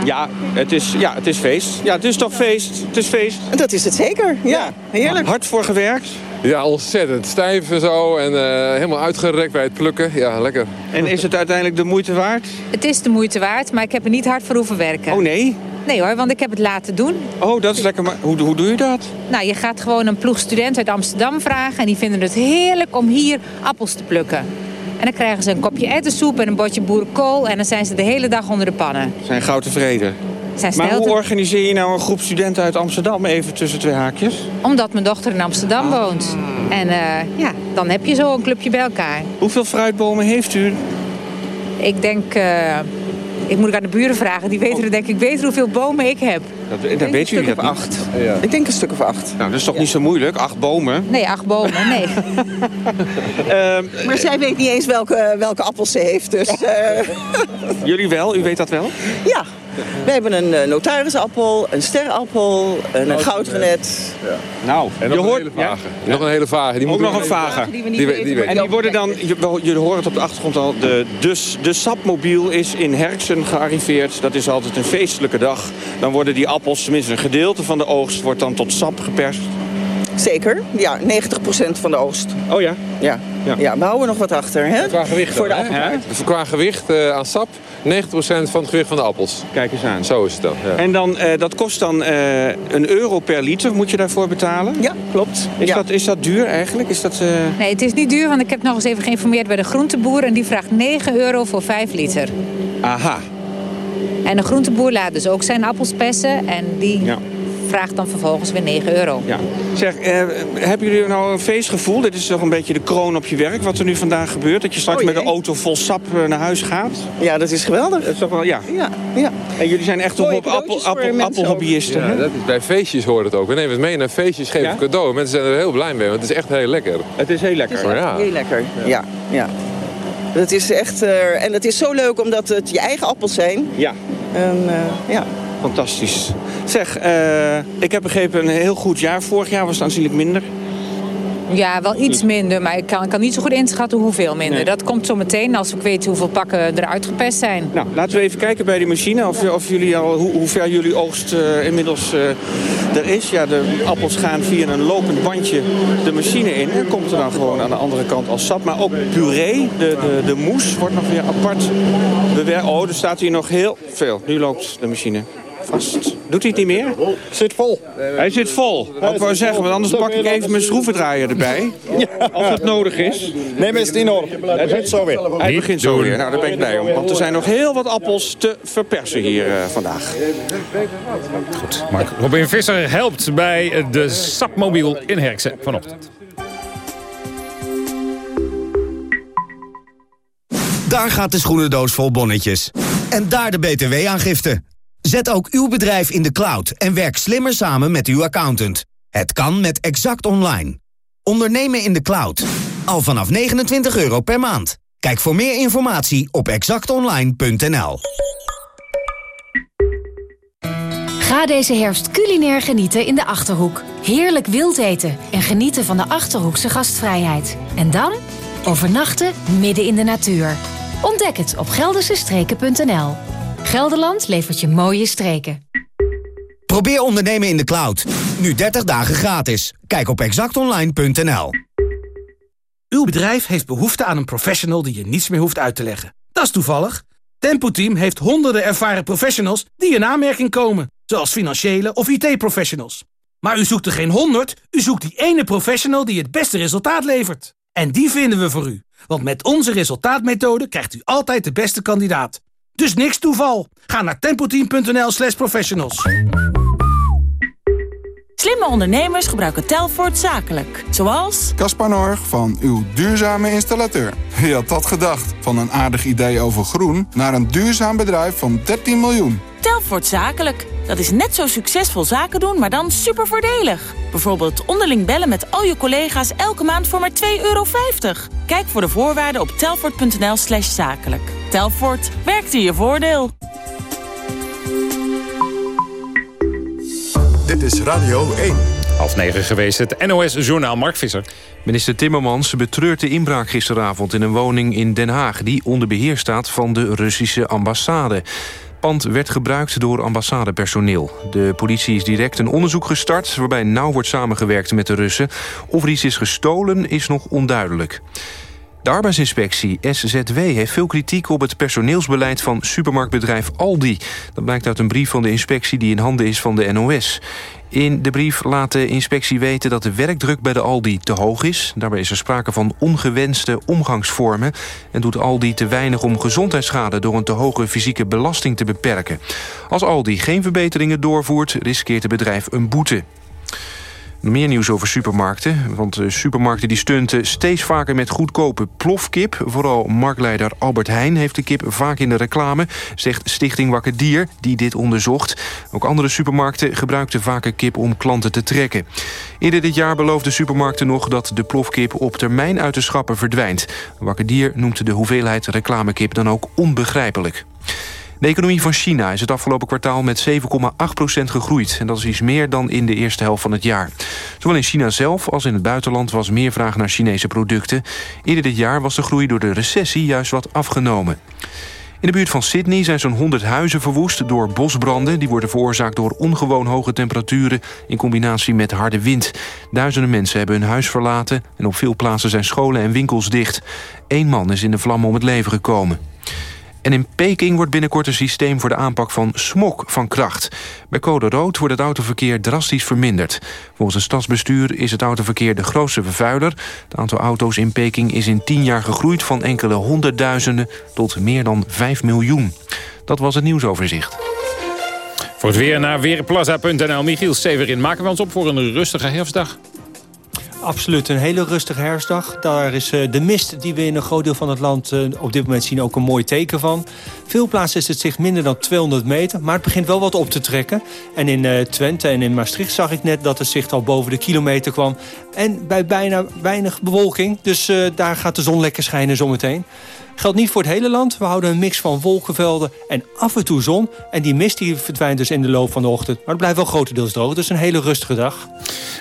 [SPEAKER 20] Ja, het is, ja, het is feest. Ja, het is toch feest? Het is feest.
[SPEAKER 21] Dat is het zeker, ja. Heerlijk.
[SPEAKER 20] Hard voor gewerkt.
[SPEAKER 22] Ja, ontzettend. Stijf en zo en eh, helemaal uitgerekt bij het plukken. Ja, lekker.
[SPEAKER 20] En is het uiteindelijk de moeite waard?
[SPEAKER 23] Het is de moeite waard, maar ik heb er niet hard voor hoeven werken.
[SPEAKER 20] Oh nee?
[SPEAKER 23] Nee hoor, want ik heb het laten doen.
[SPEAKER 20] Oh, dat is lekker. Maar hoe, hoe doe je dat?
[SPEAKER 23] Nou, je gaat gewoon een ploeg studenten uit Amsterdam vragen... en die vinden het heerlijk om hier appels te plukken. En dan krijgen ze een kopje ettensoep en een bordje boerenkool... en dan zijn ze de hele dag onder de pannen.
[SPEAKER 20] Zijn gauw tevreden.
[SPEAKER 23] Zijn
[SPEAKER 20] Maar hoe organiseer je nou een groep studenten uit Amsterdam even tussen twee haakjes?
[SPEAKER 23] Omdat mijn dochter in Amsterdam woont. En eh, ja, dan heb je zo een clubje bij elkaar.
[SPEAKER 20] Hoeveel fruitbomen heeft u?
[SPEAKER 23] Ik denk... eh, ik moet ik aan de buren vragen. Die weten denk ik beter hoeveel bomen ik heb.
[SPEAKER 20] Dat, dat weet u niet.
[SPEAKER 21] acht. Ik denk een stuk of acht.
[SPEAKER 20] Nou, dat is toch niet zo moeilijk? Acht bomen.
[SPEAKER 23] Nee, acht bomen, nee.
[SPEAKER 20] Ehm,
[SPEAKER 21] Maar zij weet niet eens welke, welke appels ze heeft, dus... eh,
[SPEAKER 20] Jullie wel? U weet dat wel?
[SPEAKER 21] ja. We hebben een eh, notarisappel, een sterappel, een, een goudrenet.
[SPEAKER 20] Nou,
[SPEAKER 22] En
[SPEAKER 20] je
[SPEAKER 22] nog
[SPEAKER 20] hoort...
[SPEAKER 22] een hele vage. Nog een hele vage. Die
[SPEAKER 20] Ook
[SPEAKER 22] moet
[SPEAKER 20] nog een vage.
[SPEAKER 21] Die we niet
[SPEAKER 22] Die we-
[SPEAKER 21] weten,
[SPEAKER 22] die
[SPEAKER 20] En die worden dan, je- jullie horen het op de achtergrond al, de, dus, de sapmobiel is in Herksen gearriveerd. Dat is altijd een feestelijke dag. Dan worden die appels, tenminste een gedeelte van de oogst, wordt dan tot sap geperst.
[SPEAKER 21] Zeker, ja, 90% van de oogst.
[SPEAKER 20] Oh ja?
[SPEAKER 21] Ja. ja. we houden nog wat achter, hè?
[SPEAKER 22] Qua gewicht
[SPEAKER 21] Voor de
[SPEAKER 22] hè? Dus qua gewicht eh, aan sap, 90% van het gewicht van de appels.
[SPEAKER 20] Kijk eens aan.
[SPEAKER 22] Zo is het dan. Ja.
[SPEAKER 20] En dan, eh, dat kost dan eh, een euro per liter, moet je daarvoor betalen?
[SPEAKER 21] Ja, klopt.
[SPEAKER 20] Is,
[SPEAKER 21] Ja.
[SPEAKER 20] dat, is dat duur eigenlijk? Is dat, eh,
[SPEAKER 23] Nee, het is niet duur, want ik heb nog eens even geïnformeerd bij de groenteboer... en die vraagt 9 euro voor 5 liter.
[SPEAKER 20] Aha.
[SPEAKER 23] En de groenteboer laat dus ook zijn appels persen... en die
[SPEAKER 20] Ja.
[SPEAKER 23] vraagt dan vervolgens weer 9 euro.
[SPEAKER 20] Ja. Zeg, eh, hebben jullie nou een feestgevoel? Dit is toch een beetje de kroon op je werk, wat er nu vandaag gebeurt? Dat je straks
[SPEAKER 21] Oh,
[SPEAKER 20] met een auto vol sap eh, naar huis gaat?
[SPEAKER 21] Ja, dat is geweldig.
[SPEAKER 20] Dat is toch wel, ja.
[SPEAKER 21] Ja, ja.
[SPEAKER 20] En jullie zijn echt op, op appel, appel, appelhobbyisten,
[SPEAKER 22] Ja, dat is, bij feestjes hoort het ook. We nemen het mee naar feestjes, geven
[SPEAKER 20] Ja?
[SPEAKER 22] een cadeau. Mensen zijn er heel blij mee, want het is echt heel lekker.
[SPEAKER 20] Het is heel lekker.
[SPEAKER 22] Maar ja.
[SPEAKER 21] Heel lekker. Ja, ja. Dat is echt... eh, en het is zo leuk omdat het je eigen appels zijn.
[SPEAKER 20] Ja.
[SPEAKER 21] En, eh, ja.
[SPEAKER 20] Fantastisch. Zeg, eh, ik heb begrepen een heel goed jaar. Vorig jaar was het aanzienlijk minder.
[SPEAKER 23] Ja, wel iets minder, maar ik kan, niet zo goed inschatten hoeveel minder.
[SPEAKER 20] Nee.
[SPEAKER 23] Dat komt zo meteen als ik weet hoeveel pakken eruit gepest zijn.
[SPEAKER 20] Nou, laten we even kijken bij die machine of, of jullie al, hoe, hoe ver jullie oogst eh, inmiddels eh, er is. Ja, de appels gaan via een lopend bandje de machine in. En komt er dan gewoon aan de andere kant als sap. Maar ook puree, de, de, de moes, wordt nog weer apart bewerkt. Oh, er staat hier nog heel veel. Nu loopt de machine vast. Doet hij het niet meer?
[SPEAKER 24] Zit vol.
[SPEAKER 20] Hij zit vol. Ook wou zeggen, want anders pak ik even mijn schroevendraaier erbij. Als dat nodig is.
[SPEAKER 24] Nee, maar is het in orde. Het zit zo weer.
[SPEAKER 20] Hij begint zo weer. Nou, daar ben ik blij om. Want er zijn nog heel wat appels te verpersen hier eh, vandaag.
[SPEAKER 2] Goed, Mark Robin Visser helpt bij de sapmobiel in Herksen vanochtend.
[SPEAKER 25] Daar gaat de schoenendoos vol bonnetjes. En daar de btw-aangifte. Zet ook uw bedrijf in de cloud en werk slimmer samen met uw accountant. Het kan met Exact Online. Ondernemen in de cloud. Al vanaf 29 euro per maand. Kijk voor meer informatie op exactonline.nl.
[SPEAKER 12] Ga deze herfst culinair genieten in de Achterhoek. Heerlijk wild eten en genieten van de Achterhoekse gastvrijheid. En dan overnachten midden in de natuur. Ontdek het op geldersestreken.nl. Gelderland levert je mooie streken.
[SPEAKER 25] Probeer ondernemen in de cloud. Nu 30 dagen gratis. Kijk op exactonline.nl.
[SPEAKER 15] Uw bedrijf heeft behoefte aan een professional die je niets meer hoeft uit te leggen. Dat is toevallig. Tempo Team heeft honderden ervaren professionals die in aanmerking komen. Zoals financiële of IT-professionals. Maar u zoekt er geen honderd, u zoekt die ene professional die het beste resultaat levert. En die vinden we voor u. Want met onze resultaatmethode krijgt u altijd de beste kandidaat. Dus niks toeval. Ga naar tempoteam.nl slash professionals.
[SPEAKER 26] Slimme ondernemers gebruiken Telfort zakelijk. Zoals...
[SPEAKER 27] Caspar Norg van uw duurzame installateur. Wie had dat gedacht? Van een aardig idee over groen naar een duurzaam bedrijf van 13 miljoen.
[SPEAKER 26] Telfort zakelijk. Dat is net zo succesvol zaken doen, maar dan super voordelig. Bijvoorbeeld onderling bellen met al je collega's elke maand voor maar 2,50 euro. Kijk voor de voorwaarden op telfort.nl slash zakelijk. Telfort, werkt in je voordeel.
[SPEAKER 1] Dit is Radio 1.
[SPEAKER 2] Half negen geweest, het NOS-journaal Mark Visser.
[SPEAKER 3] Minister Timmermans betreurt de inbraak gisteravond in een woning in Den Haag... die onder beheer staat van de Russische ambassade pand werd gebruikt door ambassadepersoneel. De politie is direct een onderzoek gestart... waarbij nauw wordt samengewerkt met de Russen. Of er iets is gestolen is nog onduidelijk. De arbeidsinspectie SZW heeft veel kritiek op het personeelsbeleid van supermarktbedrijf Aldi. Dat blijkt uit een brief van de inspectie die in handen is van de NOS. In de brief laat de inspectie weten dat de werkdruk bij de Aldi te hoog is. Daarbij is er sprake van ongewenste omgangsvormen... en doet Aldi te weinig om gezondheidsschade... door een te hoge fysieke belasting te beperken. Als Aldi geen verbeteringen doorvoert... riskeert het bedrijf een boete. Meer nieuws over supermarkten. Want supermarkten die stunten steeds vaker met goedkope plofkip. Vooral marktleider Albert Heijn heeft de kip vaak in de reclame... zegt Stichting Wakker Dier, die dit onderzocht. Ook andere supermarkten gebruikten vaker kip om klanten te trekken. Eerder dit jaar beloofden supermarkten nog dat de plofkip op termijn uit de schappen verdwijnt. Wakker Dier noemt de hoeveelheid reclamekip dan ook onbegrijpelijk. De economie van China is het afgelopen kwartaal met 7,8% gegroeid. En dat is iets meer dan in de eerste helft van het jaar. Zowel in China zelf als in het buitenland was meer vraag naar Chinese producten. Eerder dit jaar was de groei door de recessie juist wat afgenomen. In de buurt van Sydney zijn zo'n 100 huizen verwoest door bosbranden. Die worden veroorzaakt door ongewoon hoge temperaturen in combinatie met harde wind. Duizenden mensen hebben hun huis verlaten en op veel plaatsen zijn scholen en winkels dicht. Eén man is in de vlam om het leven gekomen. En in Peking wordt binnenkort een systeem voor de aanpak van smog van kracht. Bij code rood wordt het autoverkeer drastisch verminderd. Volgens het stadsbestuur is het autoverkeer de grootste vervuiler. Het aantal auto's in Peking is in 10 jaar gegroeid van enkele honderdduizenden tot meer dan 5 miljoen. Dat was het nieuwsoverzicht.
[SPEAKER 2] Voor het weer naar weerplaza.nl. Michiel Severin, maken we ons op voor een rustige herfstdag?
[SPEAKER 28] Absoluut, een hele rustige herfstdag. Daar is uh, de mist die we in een groot deel van het land uh, op dit moment zien ook een mooi teken van. Veel plaatsen is het zicht minder dan 200 meter, maar het begint wel wat op te trekken. En in uh, Twente en in Maastricht zag ik net dat het zicht al boven de kilometer kwam. En bij bijna weinig bewolking, dus daar gaat de zon lekker schijnen zometeen. Geldt niet voor het hele land. We houden een mix van wolkenvelden en af en toe zon. En die mist die verdwijnt dus in de loop van de ochtend. Maar het blijft wel grotendeels droog. Dus een hele rustige dag.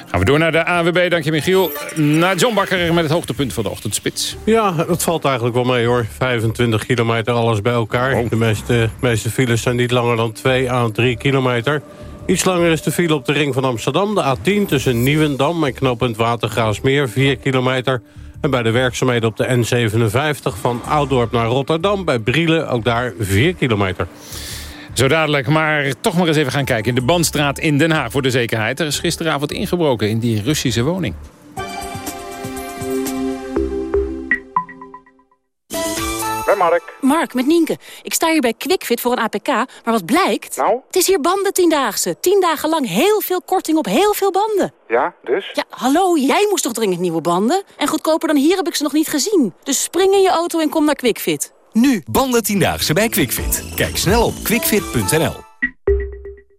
[SPEAKER 2] Gaan we door naar de AWB. Dank je Michiel. Naar John Bakker met het hoogtepunt van de ochtendspits.
[SPEAKER 6] Ja, dat valt eigenlijk wel mee hoor. 25 kilometer alles bij elkaar. De meeste, meeste files zijn niet langer dan 2 à 3 kilometer. Iets langer is de file op de ring van Amsterdam. De A10 tussen Nieuwendam en knooppunt Watergraafsmeer. 4 kilometer. En bij de werkzaamheden op de N57 van Ouddorp naar Rotterdam... bij Brielen ook daar 4 kilometer.
[SPEAKER 2] Zo dadelijk, maar toch maar eens even gaan kijken in de Bandstraat in Den Haag voor de zekerheid. Er is gisteravond ingebroken in die Russische woning.
[SPEAKER 29] Bij Mark.
[SPEAKER 26] Mark, met Nienke. Ik sta hier bij QuickFit voor een APK, maar wat blijkt?
[SPEAKER 29] Nou?
[SPEAKER 26] Het is hier banden tiendaagse. Tien dagen lang heel veel korting op heel veel banden.
[SPEAKER 29] Ja, dus?
[SPEAKER 26] Ja, hallo, jij moest toch dringend nieuwe banden? En goedkoper dan hier heb ik ze nog niet gezien. Dus spring in je auto en kom naar QuickFit.
[SPEAKER 30] Nu, banden tiendaagse bij QuickFit. Kijk snel op quickfit.nl.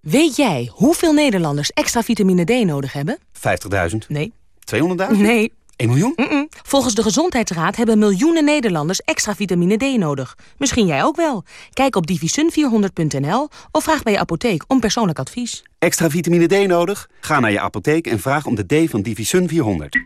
[SPEAKER 26] Weet jij hoeveel Nederlanders extra vitamine D nodig hebben?
[SPEAKER 31] 50.000.
[SPEAKER 26] Nee.
[SPEAKER 31] 200.000?
[SPEAKER 26] Nee.
[SPEAKER 31] 1 miljoen?
[SPEAKER 26] Mm -mm. Volgens de Gezondheidsraad hebben miljoenen Nederlanders extra vitamine D nodig. Misschien jij ook wel. Kijk op divisun400.nl of vraag bij je apotheek om persoonlijk advies.
[SPEAKER 31] Extra vitamine D nodig? Ga naar je apotheek en vraag om de D van Divisun 400.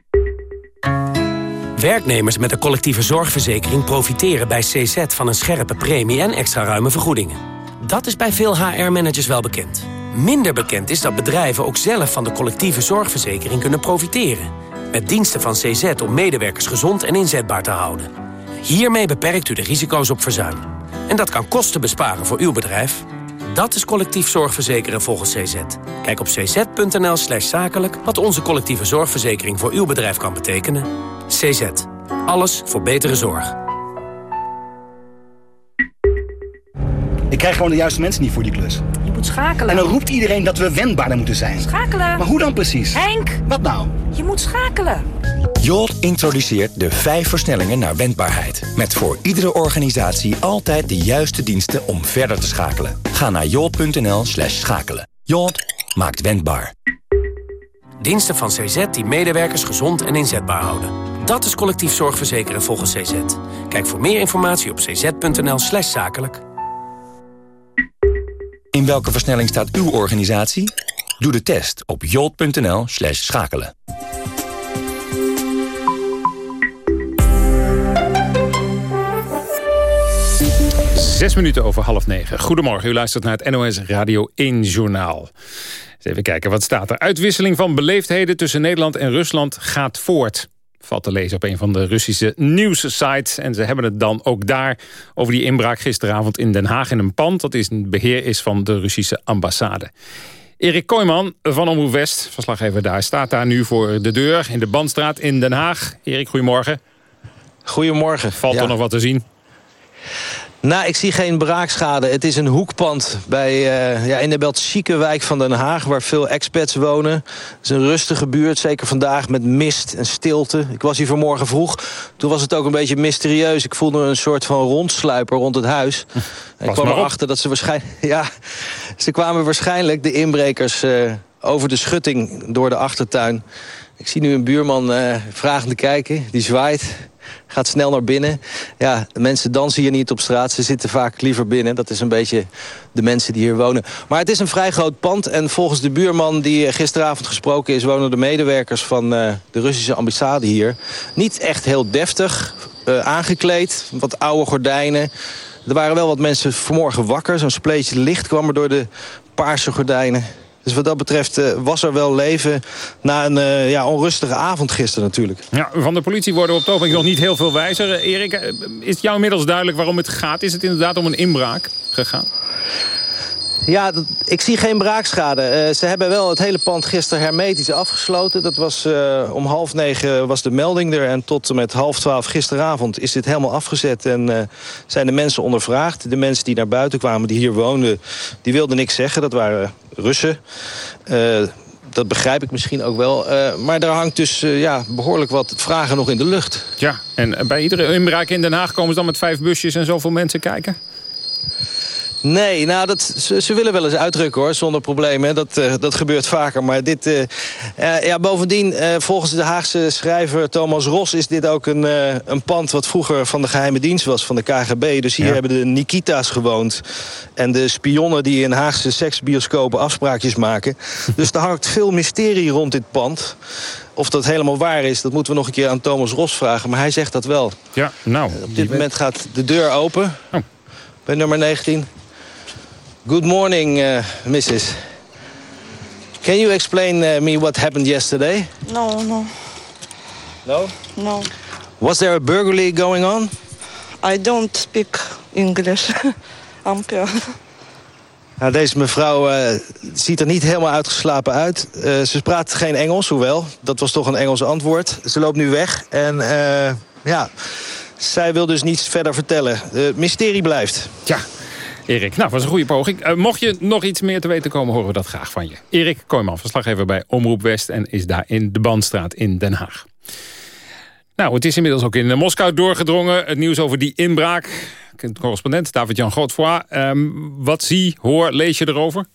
[SPEAKER 32] Werknemers met een collectieve zorgverzekering profiteren bij CZ van een scherpe premie en extra ruime vergoedingen. Dat is bij veel HR-managers wel bekend. Minder bekend is dat bedrijven ook zelf van de collectieve zorgverzekering kunnen profiteren. Met diensten van CZ om medewerkers gezond en inzetbaar te houden. Hiermee beperkt u de risico's op verzuim. En dat kan kosten besparen voor uw bedrijf. Dat is collectief zorgverzekeren volgens CZ. Kijk op cz.nl slash zakelijk wat onze collectieve zorgverzekering voor uw bedrijf kan betekenen. CZ. Alles voor betere zorg.
[SPEAKER 33] Ik krijg gewoon de juiste mensen niet voor die klus.
[SPEAKER 26] Moet schakelen.
[SPEAKER 33] En dan roept iedereen dat we wendbaarder moeten zijn.
[SPEAKER 26] Schakelen.
[SPEAKER 33] Maar hoe dan precies?
[SPEAKER 26] Henk!
[SPEAKER 33] Wat nou?
[SPEAKER 26] Je moet schakelen.
[SPEAKER 34] Jolt introduceert de vijf versnellingen naar wendbaarheid. Met voor iedere organisatie altijd de juiste diensten om verder te schakelen. Ga naar jolt.nl slash schakelen. Jolt maakt wendbaar.
[SPEAKER 32] Diensten van CZ die medewerkers gezond en inzetbaar houden. Dat is collectief zorgverzekeren volgens CZ. Kijk voor meer informatie op cz.nl slash zakelijk.
[SPEAKER 34] Welke versnelling staat uw organisatie?
[SPEAKER 35] Doe de test op jolt.nl slash schakelen.
[SPEAKER 2] Zes minuten over half negen. Goedemorgen, u luistert naar het NOS Radio 1 Journaal. even kijken, wat staat er? Uitwisseling van beleefdheden tussen Nederland en Rusland gaat voort. Valt te lezen op een van de Russische nieuwssites. En ze hebben het dan ook daar over die inbraak gisteravond in Den Haag... in een pand dat is in beheer is van de Russische ambassade. Erik Kooijman van Omroep West, verslaggever daar, staat daar nu voor de deur... in de Bandstraat in Den Haag. Erik, goedemorgen.
[SPEAKER 36] Goedemorgen.
[SPEAKER 2] Valt er nog wat te zien?
[SPEAKER 36] Nou, ik zie geen braakschade. Het is een hoekpand bij, uh, ja, in de chique wijk van Den Haag... waar veel expats wonen. Het is een rustige buurt, zeker vandaag met mist en stilte. Ik was hier vanmorgen vroeg. Toen was het ook een beetje mysterieus. Ik voelde een soort van rondsluiper rond het huis. ik kwam erachter dat ze waarschijnlijk... Ja, ze kwamen waarschijnlijk, de inbrekers... Uh, over de schutting door de achtertuin. Ik zie nu een buurman uh, vragende kijken. Die zwaait gaat snel naar binnen. Ja, de mensen dansen hier niet op straat. Ze zitten vaak liever binnen. Dat is een beetje de mensen die hier wonen. Maar het is een vrij groot pand. En volgens de buurman die gisteravond gesproken is... wonen de medewerkers van uh, de Russische ambassade hier. Niet echt heel deftig uh, aangekleed. Wat oude gordijnen. Er waren wel wat mensen vanmorgen wakker. Zo'n spleetje licht kwam er door de paarse gordijnen. Dus wat dat betreft uh, was er wel leven na een uh, ja, onrustige avond gisteren natuurlijk.
[SPEAKER 2] Ja, van de politie worden we op het ogenblik nog niet heel veel wijzer. Erik, is het jou inmiddels duidelijk waarom het gaat? Is het inderdaad om een inbraak gegaan?
[SPEAKER 36] Ja, dat, ik zie geen braakschade. Uh, ze hebben wel het hele pand gisteren hermetisch afgesloten. Dat was uh, om half negen was de melding er. En tot en met half twaalf gisteravond is dit helemaal afgezet. En uh, zijn de mensen ondervraagd. De mensen die naar buiten kwamen, die hier woonden... die wilden niks zeggen. Dat waren Russen. dat begrijp ik misschien ook wel. maar er hangt dus ja, behoorlijk wat vragen nog in de lucht.
[SPEAKER 2] Ja, en bij iedere inbraak in Den Haag komen ze dan met vijf busjes en zoveel mensen kijken?
[SPEAKER 36] Nee, nou, dat, ze, ze, willen wel eens uitdrukken hoor, zonder problemen. Dat, uh, dat gebeurt vaker. Maar dit, uh, uh, ja, bovendien, volgens de Haagse schrijver Thomas Ros... is dit ook een, een pand wat vroeger van de geheime dienst was, van de KGB. Dus hier ja. hebben de Nikita's gewoond. En de spionnen die in Haagse seksbioscopen afspraakjes maken. dus er hangt veel mysterie rond dit pand. Of dat helemaal waar is, dat moeten we nog een keer aan Thomas Ros vragen. Maar hij zegt dat wel.
[SPEAKER 2] Ja, nou.
[SPEAKER 36] Op dit moment gaat de deur open.
[SPEAKER 2] Oh.
[SPEAKER 36] Bij nummer 19. Good morning, uh, Mrs. Can you explain uh, me what happened yesterday?
[SPEAKER 37] No, no.
[SPEAKER 36] No?
[SPEAKER 37] No.
[SPEAKER 36] Was there a burglary going on?
[SPEAKER 37] I don't speak English. Amper.
[SPEAKER 36] Nou, deze mevrouw uh, ziet er niet helemaal uitgeslapen uit. Uh, ze praat geen Engels, hoewel. Dat was toch een Engels antwoord. Ze loopt nu weg en uh, ja, zij wil dus niets verder vertellen. Het mysterie blijft.
[SPEAKER 2] Ja, Erik, nou, was een goede poging. Uh, mocht je nog iets meer te weten komen, horen we dat graag van je. Erik Kooijman, verslaggever bij Omroep West... en is daar in de Bandstraat in Den Haag. Nou, het is inmiddels ook in Moskou doorgedrongen. Het nieuws over die inbraak. Correspondent David-Jan Godfroy. Um, wat zie, hoor, lees je erover?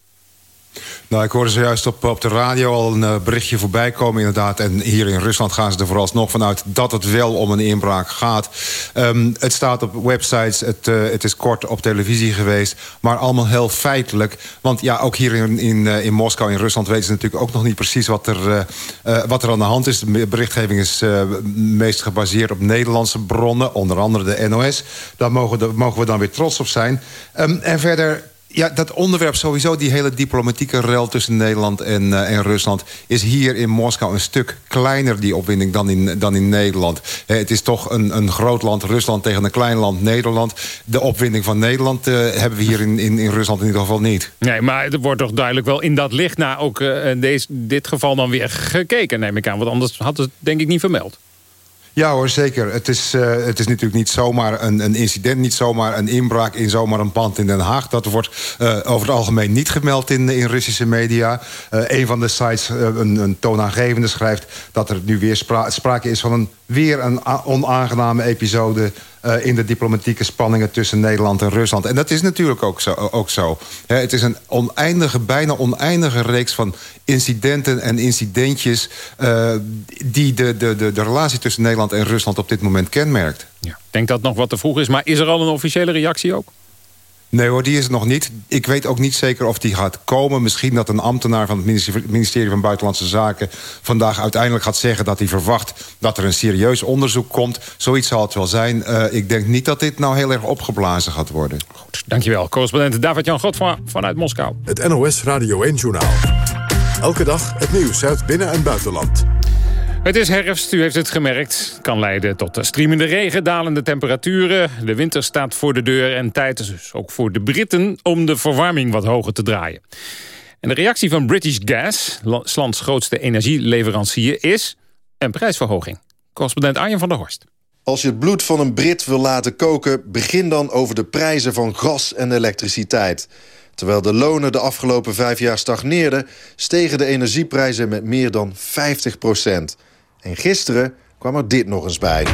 [SPEAKER 38] Nou, ik hoorde zojuist op, op de radio al een uh, berichtje voorbij komen inderdaad. En hier in Rusland gaan ze er vooralsnog vanuit dat het wel om een inbraak gaat. Um, het staat op websites, het, uh, het is kort op televisie geweest. Maar allemaal heel feitelijk. Want ja, ook hier in, in, uh, in Moskou, in Rusland... weten ze natuurlijk ook nog niet precies wat er, wat er aan de hand is. De berichtgeving is meest gebaseerd op Nederlandse bronnen. Onder andere de NOS. Daar mogen, daar mogen we dan weer trots op zijn. Um, en verder ja, dat onderwerp sowieso, die hele diplomatieke rel tussen Nederland en, uh, en Rusland... is hier in Moskou een stuk kleiner, die opwinding, dan in, dan in Nederland. He, het is toch een, een groot land, Rusland tegen een klein land, Nederland. De opwinding van Nederland uh, hebben we hier in, in, in Rusland in ieder geval niet.
[SPEAKER 2] Nee, maar het wordt toch duidelijk wel in dat licht naar ook uh, deze, dit geval dan weer gekeken, neem ik aan. Want anders had het denk ik niet vermeld.
[SPEAKER 38] Ja hoor, zeker. Het is, uh, het is natuurlijk niet zomaar een, een incident... niet zomaar een inbraak in zomaar een pand in Den Haag. Dat wordt uh, over het algemeen niet gemeld in, in Russische media. Uh, een van de sites, een, een toonaangevende, schrijft... dat er nu weer spra sprake is van een, weer een onaangename episode... Uh, in de diplomatieke spanningen tussen Nederland en Rusland. En dat is natuurlijk ook zo. Ook zo. He, het is een oneindige, bijna oneindige reeks van incidenten en incidentjes... Uh, die de, de, de, de relatie tussen Nederland en Rusland op dit moment kenmerkt.
[SPEAKER 2] Ja. Ik denk dat nog wat te vroeg is, maar is er al een officiële reactie ook?
[SPEAKER 38] Nee hoor, die is het nog niet. Ik weet ook niet zeker of die gaat komen. Misschien dat een ambtenaar van het ministerie van Buitenlandse Zaken... vandaag uiteindelijk gaat zeggen dat hij verwacht... dat er een serieus onderzoek komt. Zoiets zal het wel zijn. Uh, ik denk niet dat dit nou heel erg opgeblazen gaat worden.
[SPEAKER 2] Goed, dankjewel. Correspondent David-Jan Godfra vanuit Moskou.
[SPEAKER 1] Het NOS Radio 1-journaal. Elke dag het nieuws uit binnen- en buitenland.
[SPEAKER 2] Het is herfst, u heeft het gemerkt. kan leiden tot streamende regen, dalende temperaturen. De winter staat voor de deur en tijd is dus ook voor de Britten... om de verwarming wat hoger te draaien. En de reactie van British Gas, lands grootste energieleverancier... is een prijsverhoging. Correspondent Arjen van der Horst.
[SPEAKER 39] Als je het bloed van een Brit wil laten koken... begin dan over de prijzen van gas en elektriciteit. Terwijl de lonen de afgelopen vijf jaar stagneerden... stegen de energieprijzen met meer dan 50 procent. En gisteren kwam er dit nog eens bij.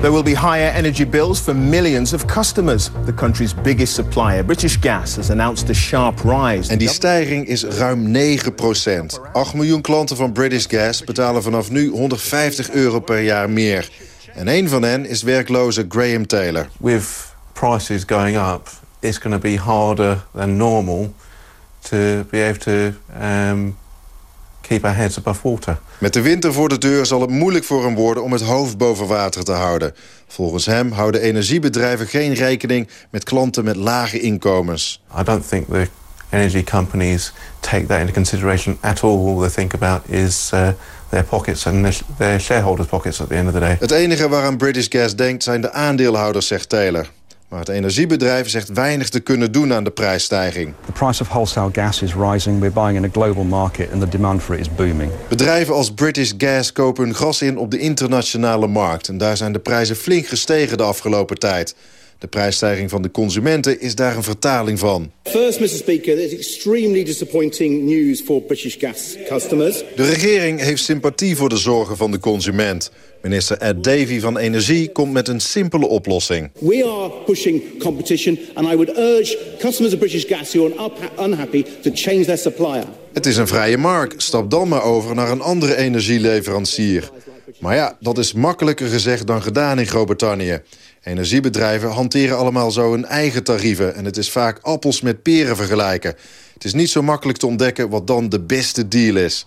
[SPEAKER 40] There will be higher energy bills for millions of customers. The country's biggest supplier, British Gas, has announced a sharp rise.
[SPEAKER 39] En die stijging is ruim 9 procent. 8 miljoen klanten van British Gas betalen vanaf nu 150 euro per jaar meer. En een van hen is werkloze Graham Taylor.
[SPEAKER 41] With prices going up, it's going to be harder than normal to be able to um, keep our heads above water.
[SPEAKER 39] Met de winter voor de deur zal het moeilijk voor hem worden om het hoofd boven water te houden. Volgens hem houden energiebedrijven geen rekening met klanten met lage inkomens.
[SPEAKER 41] I don't think the energy companies take that into consideration at all. All they think about is uh, their pockets and their shareholders' pockets at the end of the day.
[SPEAKER 39] Het enige waaraan British Gas denkt zijn de aandeelhouders, zegt Taylor. Maar het energiebedrijf zegt weinig te kunnen doen aan de prijsstijging.
[SPEAKER 42] The price of wholesale gas is rising. We're buying in a global market and the demand for it is booming.
[SPEAKER 39] Bedrijven als British Gas kopen hun gas in op de internationale markt en daar zijn de prijzen flink gestegen de afgelopen tijd. De prijsstijging van de consumenten is daar een vertaling van.
[SPEAKER 43] First, Mr. Speaker, is extremely disappointing news for British gas customers.
[SPEAKER 39] De regering heeft sympathie voor de zorgen van de consument. Minister Ed Davey van Energie komt met een simpele oplossing.
[SPEAKER 43] We are pushing competition and I would urge customers of British Gas who are unhappy to change their supplier.
[SPEAKER 39] Het is een vrije markt. Stap dan maar over naar een andere energieleverancier. Maar ja, dat is makkelijker gezegd dan gedaan in Groot-Brittannië. Energiebedrijven hanteren allemaal zo hun eigen tarieven... en het is vaak appels met peren vergelijken. Het is niet zo makkelijk te ontdekken wat dan de beste deal is.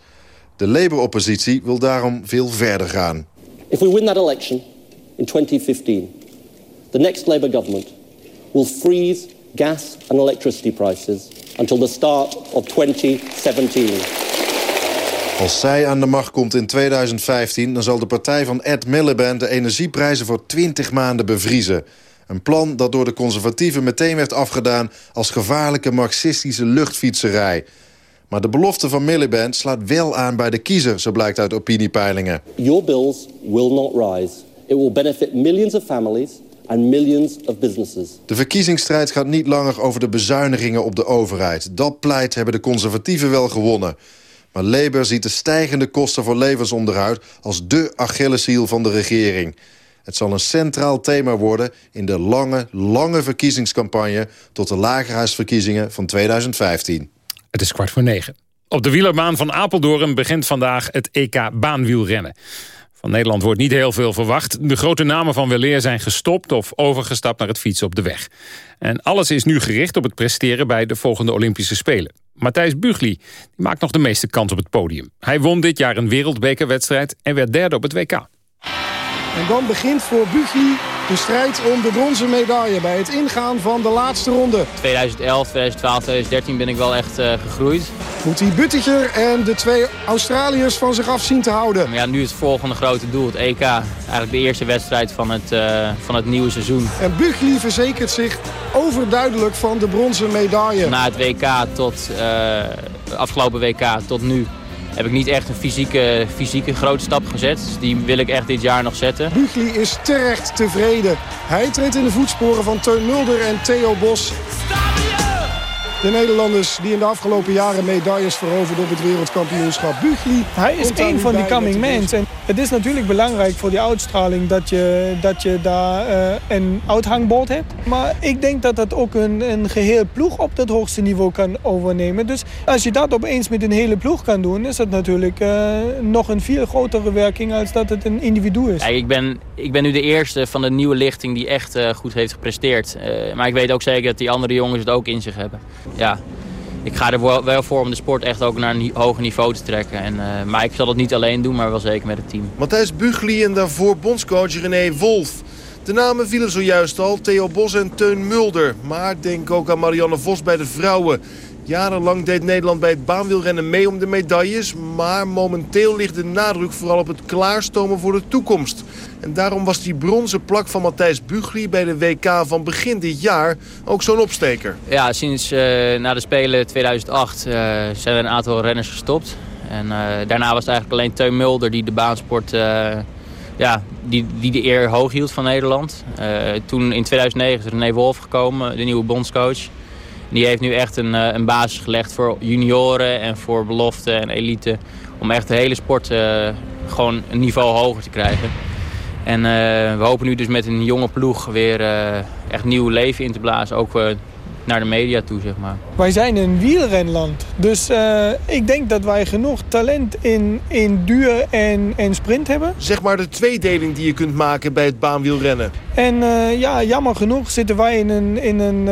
[SPEAKER 39] De Labour-oppositie wil daarom veel verder gaan.
[SPEAKER 44] If we win that election in 2015, the next Labour government will freeze gas and electricity prices until the start of 2017.
[SPEAKER 39] Als zij aan de macht komt in 2015... dan zal de partij van Ed Miliband de energieprijzen voor 20 maanden bevriezen. Een plan dat door de conservatieven meteen werd afgedaan... als gevaarlijke marxistische luchtfietserij. Maar de belofte van Miliband slaat wel aan bij de kiezer... zo blijkt uit opiniepeilingen.
[SPEAKER 44] Your bills will not rise. It will benefit millions of families and millions of businesses.
[SPEAKER 39] De verkiezingsstrijd gaat niet langer over de bezuinigingen op de overheid. Dat pleit hebben de conservatieven wel gewonnen. Maar Labour ziet de stijgende kosten voor levensonderhoud... als dé Achilleshiel van de regering. Het zal een centraal thema worden in de lange, lange verkiezingscampagne... tot de lagerhuisverkiezingen van 2015.
[SPEAKER 2] Het is kwart voor negen. Op de wielerbaan van Apeldoorn begint vandaag het EK baanwielrennen. Van Nederland wordt niet heel veel verwacht. De grote namen van weleer zijn gestopt of overgestapt naar het fietsen op de weg. En alles is nu gericht op het presteren bij de volgende Olympische Spelen. Matthijs Bugli maakt nog de meeste kans op het podium. Hij won dit jaar een wereldbekerwedstrijd en werd derde op het WK.
[SPEAKER 45] En dan begint voor Bugli de strijd om de bronzen medaille bij het ingaan van de laatste ronde.
[SPEAKER 46] 2011, 2012, 2013 ben ik wel echt uh, gegroeid.
[SPEAKER 45] Moet hij Buttiger en de twee Australiërs van zich af zien te houden.
[SPEAKER 46] Maar ja, nu het volgende grote doel, het EK. Eigenlijk de eerste wedstrijd van het, uh, van het nieuwe seizoen.
[SPEAKER 45] En Bugli verzekert zich overduidelijk van de bronzen medaille.
[SPEAKER 46] Na het WK tot, uh, afgelopen WK tot nu heb ik niet echt een fysieke, fysieke grote stap gezet. Dus die wil ik echt dit jaar nog zetten.
[SPEAKER 45] Bugli is terecht tevreden. Hij treedt in de voetsporen van Teun Mulder en Theo Bos. De Nederlanders die in de afgelopen jaren medailles veroverden op het wereldkampioenschap. Bugli Hij is een van die coming men. Het is natuurlijk belangrijk voor die uitstraling dat je, dat je daar uh, een uithangbord hebt. Maar ik denk dat dat ook een, een geheel ploeg op dat hoogste niveau kan overnemen. Dus als je dat opeens met een hele ploeg kan doen, is dat natuurlijk uh, nog een veel grotere werking als dat het een individu is.
[SPEAKER 46] Ik, ben, ik ben nu de eerste van de nieuwe lichting die echt uh, goed heeft gepresteerd. maar ik weet ook zeker dat die andere jongens het ook in zich hebben. Ja, ik ga er wel voor om de sport echt ook naar een hoger niveau te trekken. En, uh, maar ik zal dat niet alleen doen, maar wel zeker met het team.
[SPEAKER 47] Matthijs Bugli en daarvoor bondscoach René Wolf. De namen vielen zojuist al, Theo Bos en Teun Mulder. Maar denk ook aan Marianne Vos bij de vrouwen. Jarenlang deed Nederland bij het baanwielrennen mee om de medailles. Maar momenteel ligt de nadruk vooral op het klaarstomen voor de toekomst. En daarom was die bronzen plak van Matthijs Bugli bij de WK van begin dit jaar ook zo'n opsteker.
[SPEAKER 46] Ja, sinds uh, na de Spelen 2008 uh, eh, zijn er een aantal renners gestopt. En uh, daarna was het eigenlijk alleen Teun Mulder die de baansport ja, die, die de eer hoog hield van Nederland. toen in 2009 is René Wolf gekomen, de nieuwe bondscoach. Die heeft nu echt een, een basis gelegd voor junioren en voor belofte en elite. Om echt de hele sport gewoon een niveau hoger te krijgen. En uh, we hopen nu dus met een jonge ploeg weer echt nieuw leven in te blazen. Ook naar de media toe, zeg maar.
[SPEAKER 45] Wij zijn een wielrenland. Dus ik denk dat wij genoeg talent in, in duur en, en sprint hebben.
[SPEAKER 47] Zeg maar de tweedeling die je kunt maken bij het baanwielrennen.
[SPEAKER 45] En ja, jammer genoeg zitten wij in een, in een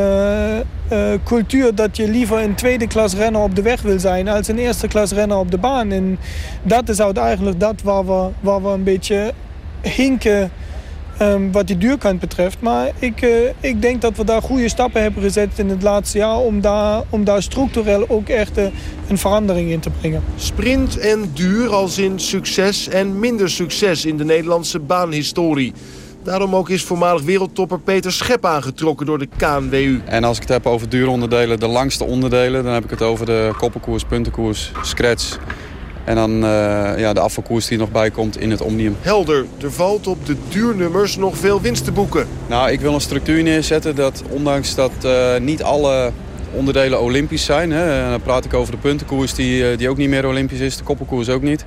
[SPEAKER 45] cultuur dat je liever een tweede klas renner op de weg wil zijn... als een eerste klas renner op de baan. En dat is eigenlijk dat waar we, waar we een beetje hinken um, wat die duurkant betreft. Maar ik, uh, ik denk dat we daar goede stappen hebben gezet in het laatste jaar... om daar, om daar structureel ook echt uh, een verandering in te brengen.
[SPEAKER 47] Sprint en duur als in succes en minder succes in de Nederlandse baanhistorie. Daarom ook is voormalig wereldtopper Peter Schep aangetrokken door de KNWU.
[SPEAKER 48] En als ik het heb over duuronderdelen, de langste onderdelen... dan heb ik het over de koppelkoers, puntenkoers, scratch en dan uh, ja, de afvalkoers die nog bij komt in het Omnium.
[SPEAKER 47] Helder, er valt op de duurnummers nog veel winst te boeken.
[SPEAKER 48] Nou, ik wil een structuur neerzetten dat ondanks dat uh, niet alle onderdelen olympisch zijn... Hè, dan praat ik over de puntenkoers die, uh, die ook niet meer olympisch is, de koppelkoers ook niet...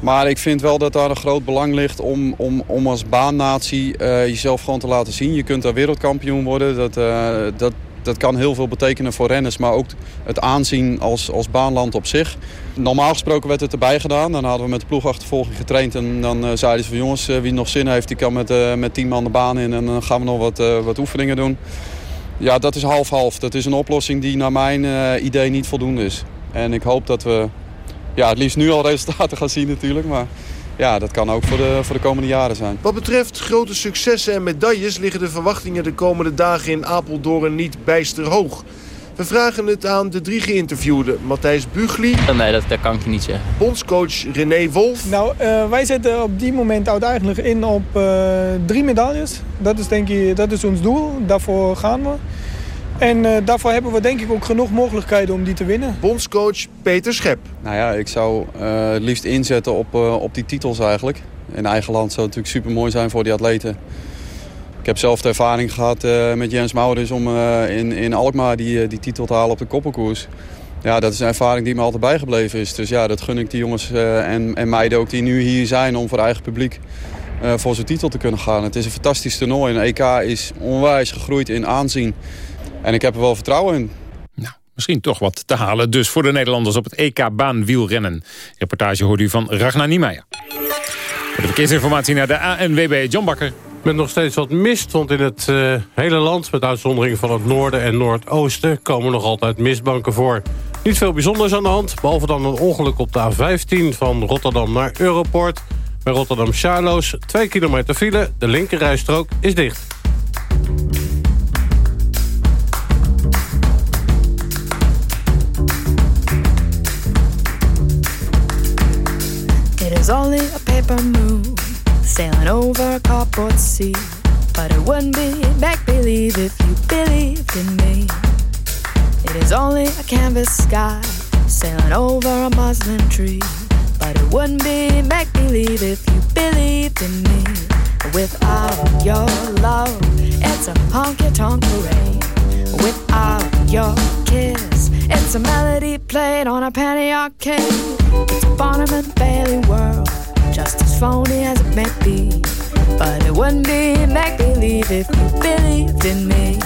[SPEAKER 48] Maar ik vind wel dat daar een groot belang ligt om, om, om als baannatie uh, jezelf gewoon te laten zien. Je kunt daar wereldkampioen worden. Dat, dat, dat kan heel veel betekenen voor renners, maar ook het aanzien als, als baanland op zich. Normaal gesproken werd het erbij gedaan. Dan hadden we met de ploegachtervolging getraind en dan uh, zeiden ze van jongens, uh, wie nog zin heeft, die kan met, uh, met tien man de baan in en dan gaan we nog wat, wat oefeningen doen. Ja, dat is half-half. Dat is een oplossing die naar mijn idee niet voldoende is. En ik hoop dat we ja, het liefst nu al resultaten gaan zien natuurlijk, maar ja, dat kan ook voor de, voor de komende jaren zijn.
[SPEAKER 47] Wat betreft grote successen en medailles liggen de verwachtingen de komende dagen in Apeldoorn niet bijster hoog. We vragen het aan de drie geïnterviewden. Matthijs Bugli.
[SPEAKER 46] Nee, dat, dat kan ik niet zeggen.
[SPEAKER 47] Bondscoach René Wolf.
[SPEAKER 45] Nou, uh, wij zetten op die moment uiteindelijk in op uh, drie medailles. Dat is denk ik dat is ons doel. Daarvoor gaan we. En uh, daarvoor hebben we denk ik ook genoeg mogelijkheden om die te winnen.
[SPEAKER 47] Bondscoach Peter Schep.
[SPEAKER 48] Nou ja, ik zou uh, het liefst inzetten op, uh, op die titels eigenlijk. In eigen land zou het natuurlijk super mooi zijn voor die atleten. Ik heb zelf de ervaring gehad met Jens Maurits om in, in Alkmaar die, die titel te halen op de koppelkoers. Ja, dat is een ervaring die me altijd bijgebleven is. Dus ja, dat gun ik die jongens en, en meiden ook die nu hier zijn om voor eigen publiek voor zijn titel te kunnen gaan. Het is een fantastisch toernooi. Een EK is onwijs gegroeid in aanzien. En ik heb er wel vertrouwen in.
[SPEAKER 2] Nou, misschien toch wat te halen dus voor de Nederlanders op het EK baanwielrennen. Reportage hoort u van Ragnar Niemeyer. Voor de verkeersinformatie naar de ANWB John Bakker.
[SPEAKER 49] Met nog steeds wat mist, want in het uh, hele land... met uitzondering van het noorden en noordoosten... komen nog altijd mistbanken voor. Niet veel bijzonders aan de hand, behalve dan een ongeluk op de A15... van Rotterdam naar Europort. Bij Rotterdam-Charloes, 2 kilometer file. De linkerrijstrook is dicht.
[SPEAKER 50] Is only a paper moon sailing over a cardboard sea. But it wouldn't be make believe if you believed in me. It is only a canvas sky sailing over a muslin tree. But it wouldn't be make believe if you believed in me. Without your love, it's a honky tonk parade. Without your kiss, it's a melody played on a penny arcade. It's a Barnum and Bailey world just as phony as it may be. But it wouldn't be make believe if you believed in me.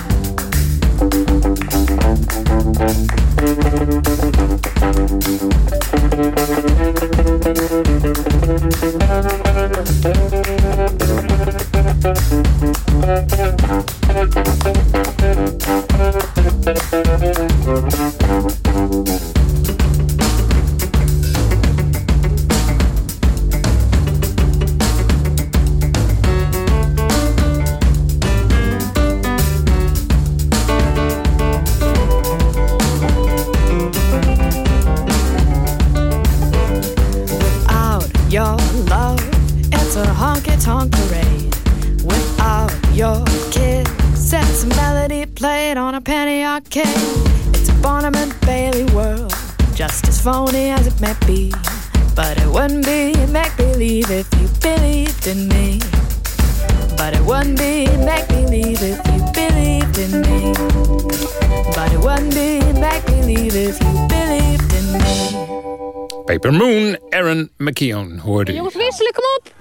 [SPEAKER 2] Hoorde u.
[SPEAKER 51] Jongens, wisselen, kom op.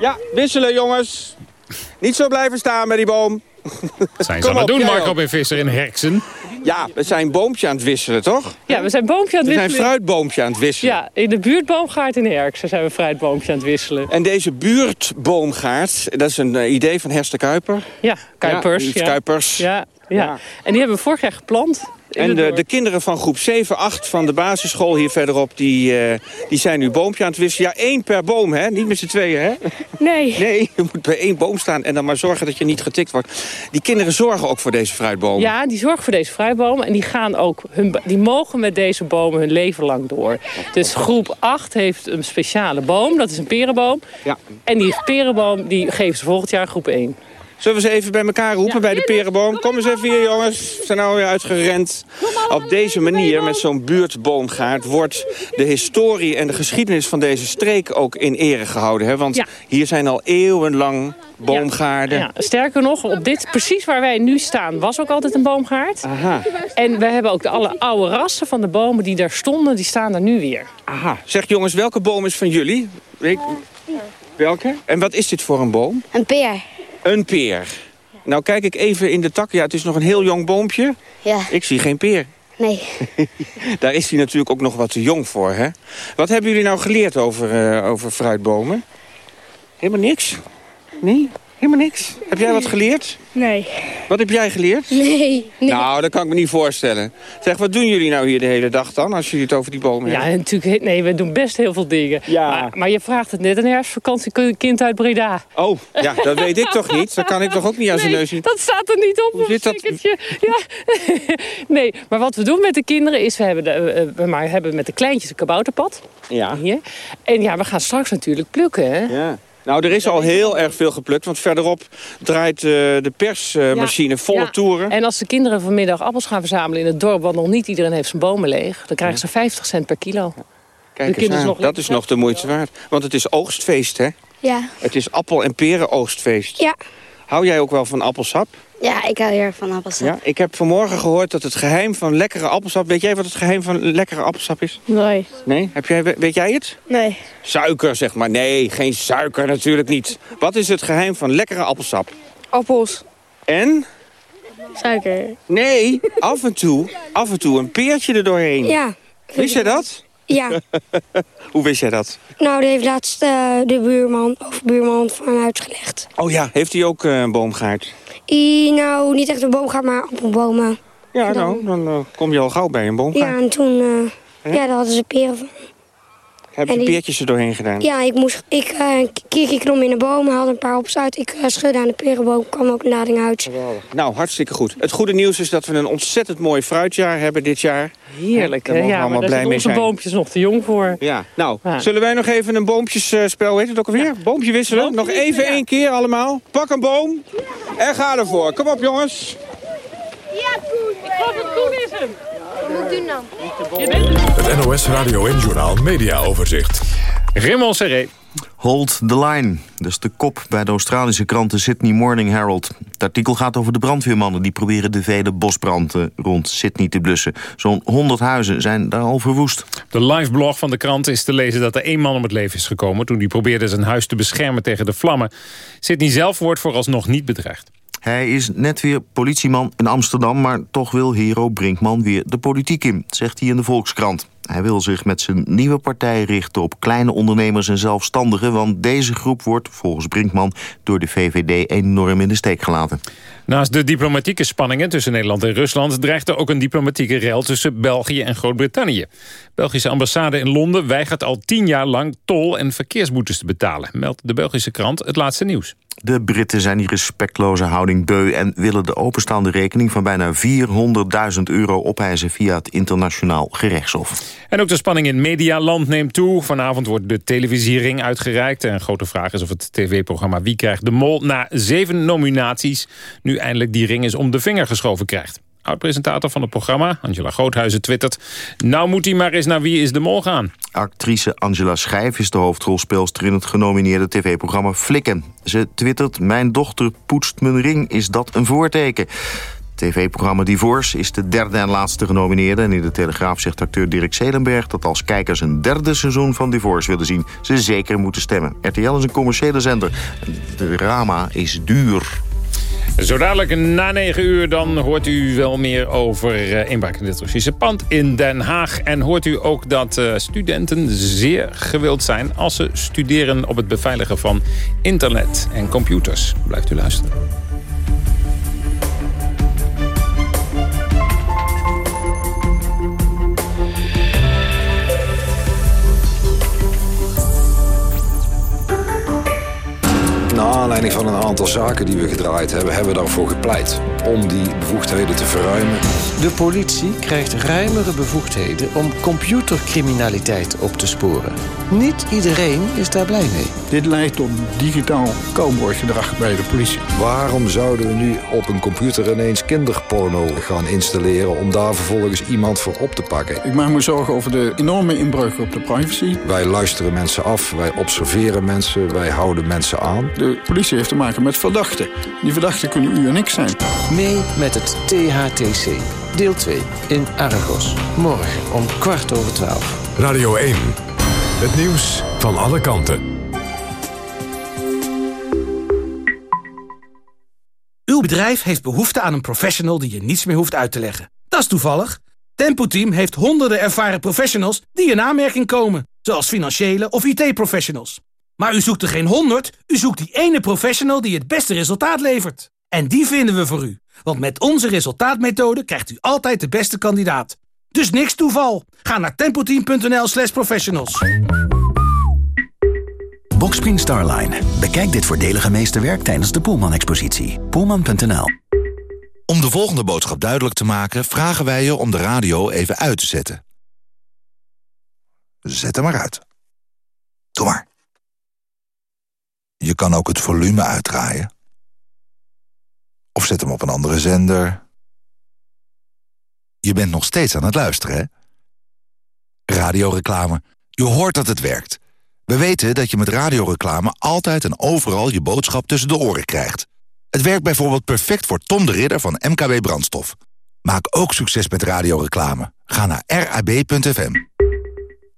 [SPEAKER 20] Ja, wisselen jongens. Niet zo blijven staan bij die boom.
[SPEAKER 2] Zijn ze aan het
[SPEAKER 20] op,
[SPEAKER 2] doen, Marco. B. Visser in Herksen?
[SPEAKER 20] Ja, we zijn een boompje aan het wisselen, toch?
[SPEAKER 51] Ja, we zijn boompje aan het
[SPEAKER 20] We zijn
[SPEAKER 51] wisselen.
[SPEAKER 20] fruitboompje aan het wisselen.
[SPEAKER 51] Ja, in de buurtboomgaard in Herksen zijn we fruitboompje aan het wisselen.
[SPEAKER 20] En deze buurtboomgaard, dat is een eh, idee van Hester Kuiper.
[SPEAKER 51] Ja, Kuipers.
[SPEAKER 20] Ja,
[SPEAKER 51] Ja,
[SPEAKER 20] Kuipers.
[SPEAKER 51] Ja, ja.
[SPEAKER 20] Ja.
[SPEAKER 51] En die hebben we vorig jaar geplant.
[SPEAKER 20] En de, de kinderen van groep 7, 8 van de basisschool hier verderop... die, eh, die zijn nu boompje aan het wisselen. Ja, één per boom, hè? Niet met z'n tweeën, hè?
[SPEAKER 51] Nee.
[SPEAKER 20] Nee, je moet bij één boom staan en dan maar zorgen dat je niet getikt wordt. Die kinderen zorgen ook voor deze fruitbomen.
[SPEAKER 51] Ja, die zorgen voor deze fruitbomen. En die, gaan ook hun, die mogen met deze bomen hun leven lang door. Dus groep 8 heeft een speciale boom. Dat is een perenboom.
[SPEAKER 20] Ja.
[SPEAKER 51] En die perenboom die geven ze volgend jaar groep 1.
[SPEAKER 20] Zullen we ze even bij elkaar roepen bij de perenboom? Kom eens even hier, jongens. We zijn nou weer uitgerend. Op deze manier, met zo'n buurtboomgaard... wordt de historie en de geschiedenis van deze streek ook in ere gehouden. Hè? Want hier zijn al eeuwenlang boomgaarden.
[SPEAKER 51] Ja, sterker nog, op dit, precies waar wij nu staan, was ook altijd een boomgaard.
[SPEAKER 20] Aha.
[SPEAKER 51] En we hebben ook de alle oude rassen van de bomen die daar stonden, die staan er nu weer.
[SPEAKER 20] Aha. Zeg jongens, welke boom is van jullie? Welke? En wat is dit voor een boom?
[SPEAKER 52] Een peer.
[SPEAKER 20] Een peer. Nou kijk ik even in de tak. Ja, het is nog een heel jong boompje.
[SPEAKER 52] Ja.
[SPEAKER 20] Ik zie geen peer.
[SPEAKER 52] Nee.
[SPEAKER 20] Daar is hij natuurlijk ook nog wat te jong voor, hè? Wat hebben jullie nou geleerd over, eh, over fruitbomen? Helemaal niks? Nee? Helemaal niks? Heb jij wat geleerd?
[SPEAKER 52] Nee.
[SPEAKER 20] Wat heb jij geleerd?
[SPEAKER 52] Nee.
[SPEAKER 20] Nou, dat kan ik me niet voorstellen. Zeg, wat doen jullie nou hier de hele dag dan, als jullie het over die bomen
[SPEAKER 51] Ja,
[SPEAKER 20] hebben?
[SPEAKER 51] natuurlijk. Nee, we doen best heel veel dingen. Maar, maar je vraagt het net een herfstvakantie kind uit Breda.
[SPEAKER 20] Oh, ja, dat weet ik toch niet? Dat kan ik toch ook niet aan zijn
[SPEAKER 51] Nee,
[SPEAKER 20] neus zien?
[SPEAKER 51] dat staat er niet op.
[SPEAKER 20] Hoe zit dat?
[SPEAKER 51] stickertje. Ja. nee, maar wat we doen met de kinderen is... we hebben, de, eh, we maar hebben met de kleintjes een kabouterpad.
[SPEAKER 20] Ja.
[SPEAKER 51] Hier. En ja, we gaan straks natuurlijk plukken. Hè?
[SPEAKER 20] Ja. Nou, er is al heel erg veel geplukt, want verderop draait eh, de persmachine volle
[SPEAKER 51] Ja.
[SPEAKER 20] toeren.
[SPEAKER 51] En als de kinderen vanmiddag appels gaan verzamelen in het dorp... want nog niet iedereen heeft zijn bomen leeg... dan krijgen ze 50 cent per kilo.
[SPEAKER 20] Kijk
[SPEAKER 51] de
[SPEAKER 20] eens aan,
[SPEAKER 51] nog
[SPEAKER 20] dat is nog de moeite waard. Want het is oogstfeest, hè?
[SPEAKER 52] Ja.
[SPEAKER 20] Het is appel- en perenoogstfeest.
[SPEAKER 52] Ja.
[SPEAKER 20] Hou jij ook wel van appelsap?
[SPEAKER 52] Ja, ik hou heel erg van appelsap.
[SPEAKER 20] Ja, ik heb vanmorgen gehoord dat het geheim van lekkere appelsap... Weet jij wat het geheim van lekkere appelsap is?
[SPEAKER 52] Nee.
[SPEAKER 20] Nee? Heb jij, weet jij het?
[SPEAKER 52] Nee.
[SPEAKER 20] Suiker, zeg maar. Nee, geen suiker, natuurlijk niet. Wat is het geheim van lekkere appelsap?
[SPEAKER 52] Appels.
[SPEAKER 20] En?
[SPEAKER 52] Suiker.
[SPEAKER 20] Nee, af en toe, af en toe een peertje er doorheen.
[SPEAKER 52] Ja.
[SPEAKER 20] Wist jij dat?
[SPEAKER 52] Ja.
[SPEAKER 20] Hoe wist jij dat?
[SPEAKER 52] Nou, die heeft laatst eh, de buurman, of buurman van uitgelegd.
[SPEAKER 20] Oh ja, heeft hij ook eh, een boomgaard?
[SPEAKER 52] I, nou, niet echt een boomgaard, maar appelbomen.
[SPEAKER 20] Ja,
[SPEAKER 52] En dan-
[SPEAKER 20] nou, dan eh, kom je al gauw bij een boomgaard.
[SPEAKER 52] Ja, en toen, eh, ja, daar hadden ze peren van.
[SPEAKER 20] Ze
[SPEAKER 52] die-
[SPEAKER 20] peertjes er doorheen gedaan?
[SPEAKER 52] Ja, ik moest, ik, eh een keertje klom in de boom, haalde een paar op uit. Ik eh, schudde aan de perenboom, kwam ook een lading uit.
[SPEAKER 20] Nou, hartstikke goed. Het goede nieuws is dat we een ontzettend mooi fruitjaar hebben dit jaar.
[SPEAKER 51] Heerlijk,
[SPEAKER 20] Daar
[SPEAKER 51] hè? Ja,
[SPEAKER 20] allemaal
[SPEAKER 51] maar daar zijn onze
[SPEAKER 20] zijn.
[SPEAKER 51] boompjes nog te jong voor.
[SPEAKER 20] Ja, nou,
[SPEAKER 51] Ja.
[SPEAKER 20] zullen wij nog even een boompjesspel, weet het ook alweer? Boompje wisselen? nog even één keer allemaal. Pak een boom en ga ervoor. Kom op, jongens.
[SPEAKER 52] Ja, Koen. Ik geloof dat Koen is hem. Wat moet doen dan?
[SPEAKER 1] Het NOS Radio en Journaal Media Overzicht.
[SPEAKER 2] Raymond Serré.
[SPEAKER 53] Hold the line. Dat is de kop bij de Australische krant de Sydney Morning Herald. Het artikel gaat over de brandweermannen... die proberen de vele bosbranden rond Sydney te blussen. Zo'n 100 huizen zijn daar al verwoest.
[SPEAKER 2] De live blog van de krant is te lezen dat er één man om het leven is gekomen... toen hij probeerde zijn huis te beschermen tegen de vlammen. Sidney zelf wordt vooralsnog niet bedreigd.
[SPEAKER 53] Hij is net weer politieman in Amsterdam... maar toch wil Hero Brinkman weer de politiek in, zegt hij in de Volkskrant. Hij wil zich met zijn nieuwe partij richten op kleine ondernemers en zelfstandigen... want deze groep wordt, volgens Brinkman, door de VVD enorm in de steek gelaten.
[SPEAKER 2] Naast de diplomatieke spanningen tussen Nederland en Rusland... dreigt er ook een diplomatieke rel tussen België en Groot-Brittannië. Belgische ambassade in Londen weigert al tien jaar lang tol- en verkeersboetes te betalen... meldt de Belgische krant het laatste nieuws.
[SPEAKER 53] De Britten zijn die respectloze houding beu... en willen de openstaande rekening van bijna 400.000 euro opeisen... via het internationaal gerechtshof.
[SPEAKER 2] En ook de spanning in medialand neemt toe. Vanavond wordt de televisiering uitgereikt. En een grote vraag is of het tv-programma Wie krijgt de mol... na zeven nominaties nu eindelijk die ring is om de vinger geschoven krijgt. Oud-presentator van het programma, Angela Groothuizen, twittert... nou moet hij maar eens naar Wie is de Mol gaan.
[SPEAKER 53] Actrice Angela Schijf is de hoofdrolspeelster in het genomineerde tv-programma Flikken. Ze twittert, mijn dochter poetst mijn ring, is dat een voorteken? TV-programma Divorce is de derde en laatste genomineerde... en in de Telegraaf zegt acteur Dirk Zelenberg... dat als kijkers een derde seizoen van Divorce willen zien... ze zeker moeten stemmen. RTL is een commerciële zender. De drama is duur.
[SPEAKER 2] Zo dadelijk na 9 uur dan hoort u wel meer over uh, inbraak in het Russische pand in Den Haag. En hoort u ook dat uh, studenten zeer gewild zijn als ze studeren op het beveiligen van internet en computers. Blijft u luisteren.
[SPEAKER 38] Aanleiding van een aantal zaken die we gedraaid hebben, hebben we daarvoor gepleit om die bevoegdheden te verruimen.
[SPEAKER 54] De politie krijgt ruimere bevoegdheden om computercriminaliteit op te sporen. Niet iedereen is daar blij mee.
[SPEAKER 55] Dit leidt tot digitaal cowboygedrag bij de politie.
[SPEAKER 38] Waarom zouden we nu op een computer ineens kinderporno gaan installeren... om daar vervolgens iemand voor op te pakken?
[SPEAKER 55] Ik maak me zorgen over de enorme inbreuk op de privacy.
[SPEAKER 38] Wij luisteren mensen af, wij observeren mensen, wij houden mensen aan.
[SPEAKER 55] De politie heeft te maken met verdachten. Die verdachten kunnen u en ik zijn.
[SPEAKER 54] Mee met het THTC. Deel 2 in Argos. Morgen om kwart over twaalf.
[SPEAKER 1] Radio 1. Het nieuws van alle kanten.
[SPEAKER 15] Uw bedrijf heeft behoefte aan een professional die je niets meer hoeft uit te leggen. Dat is toevallig. Tempo Team heeft honderden ervaren professionals die in aanmerking komen. Zoals financiële of IT-professionals. Maar u zoekt er geen honderd, u zoekt die ene professional die het beste resultaat levert. En die vinden we voor u. Want met onze resultaatmethode krijgt u altijd de beste kandidaat. Dus niks toeval. Ga naar tempoteam.nl slash professionals.
[SPEAKER 56] Boxspring Starline. Bekijk dit voordelige meesterwerk tijdens de Poelman-expositie. Poelman.nl
[SPEAKER 31] Om de volgende boodschap duidelijk te maken... vragen wij je om de radio even uit te zetten. Zet hem maar uit. Doe maar. Je kan ook het volume uitdraaien. Of zet hem op een andere zender. Je bent nog steeds aan het luisteren, hè? Radioreclame. Je hoort dat het werkt. We weten dat je met radioreclame altijd en overal je boodschap tussen de oren krijgt. Het werkt bijvoorbeeld perfect voor Tom de Ridder van MKB Brandstof. Maak ook succes met radioreclame. Ga naar rab.fm.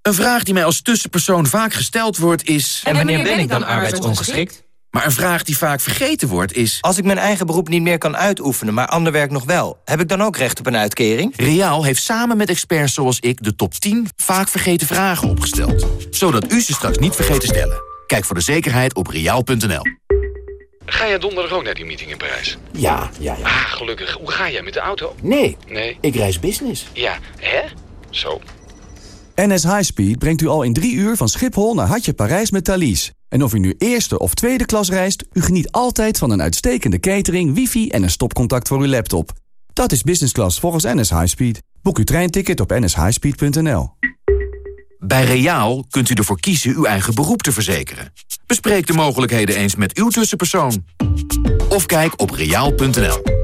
[SPEAKER 34] Een vraag die mij als tussenpersoon vaak gesteld wordt is...
[SPEAKER 25] En wanneer ben ik dan arbeidsongeschikt?
[SPEAKER 34] Maar een vraag die vaak vergeten wordt is...
[SPEAKER 25] Als ik mijn eigen beroep niet meer kan uitoefenen, maar ander werk nog wel... heb ik dan ook recht op een uitkering?
[SPEAKER 34] Riaal heeft samen met experts zoals ik de top 10 vaak vergeten vragen opgesteld. Zodat u ze straks niet vergeet te stellen. Kijk voor de zekerheid op riaal.nl.
[SPEAKER 57] Ga jij donderdag ook naar die meeting in Parijs?
[SPEAKER 58] Ja, ja, ja.
[SPEAKER 57] Ah, gelukkig. Hoe ga jij met de auto?
[SPEAKER 58] Nee.
[SPEAKER 57] Nee?
[SPEAKER 58] Ik reis business.
[SPEAKER 57] Ja, hè? Zo.
[SPEAKER 46] NS Highspeed brengt u al in drie uur van Schiphol naar Hartje Parijs met Thalys. En of u nu eerste of tweede klas reist, u geniet altijd van een uitstekende catering, wifi en een stopcontact voor uw laptop. Dat is business class volgens NS Highspeed. Boek uw treinticket op nshighspeed.nl.
[SPEAKER 34] Bij Reaal kunt u ervoor kiezen uw eigen beroep te verzekeren. Bespreek de mogelijkheden eens met uw tussenpersoon. Of kijk op reaal.nl.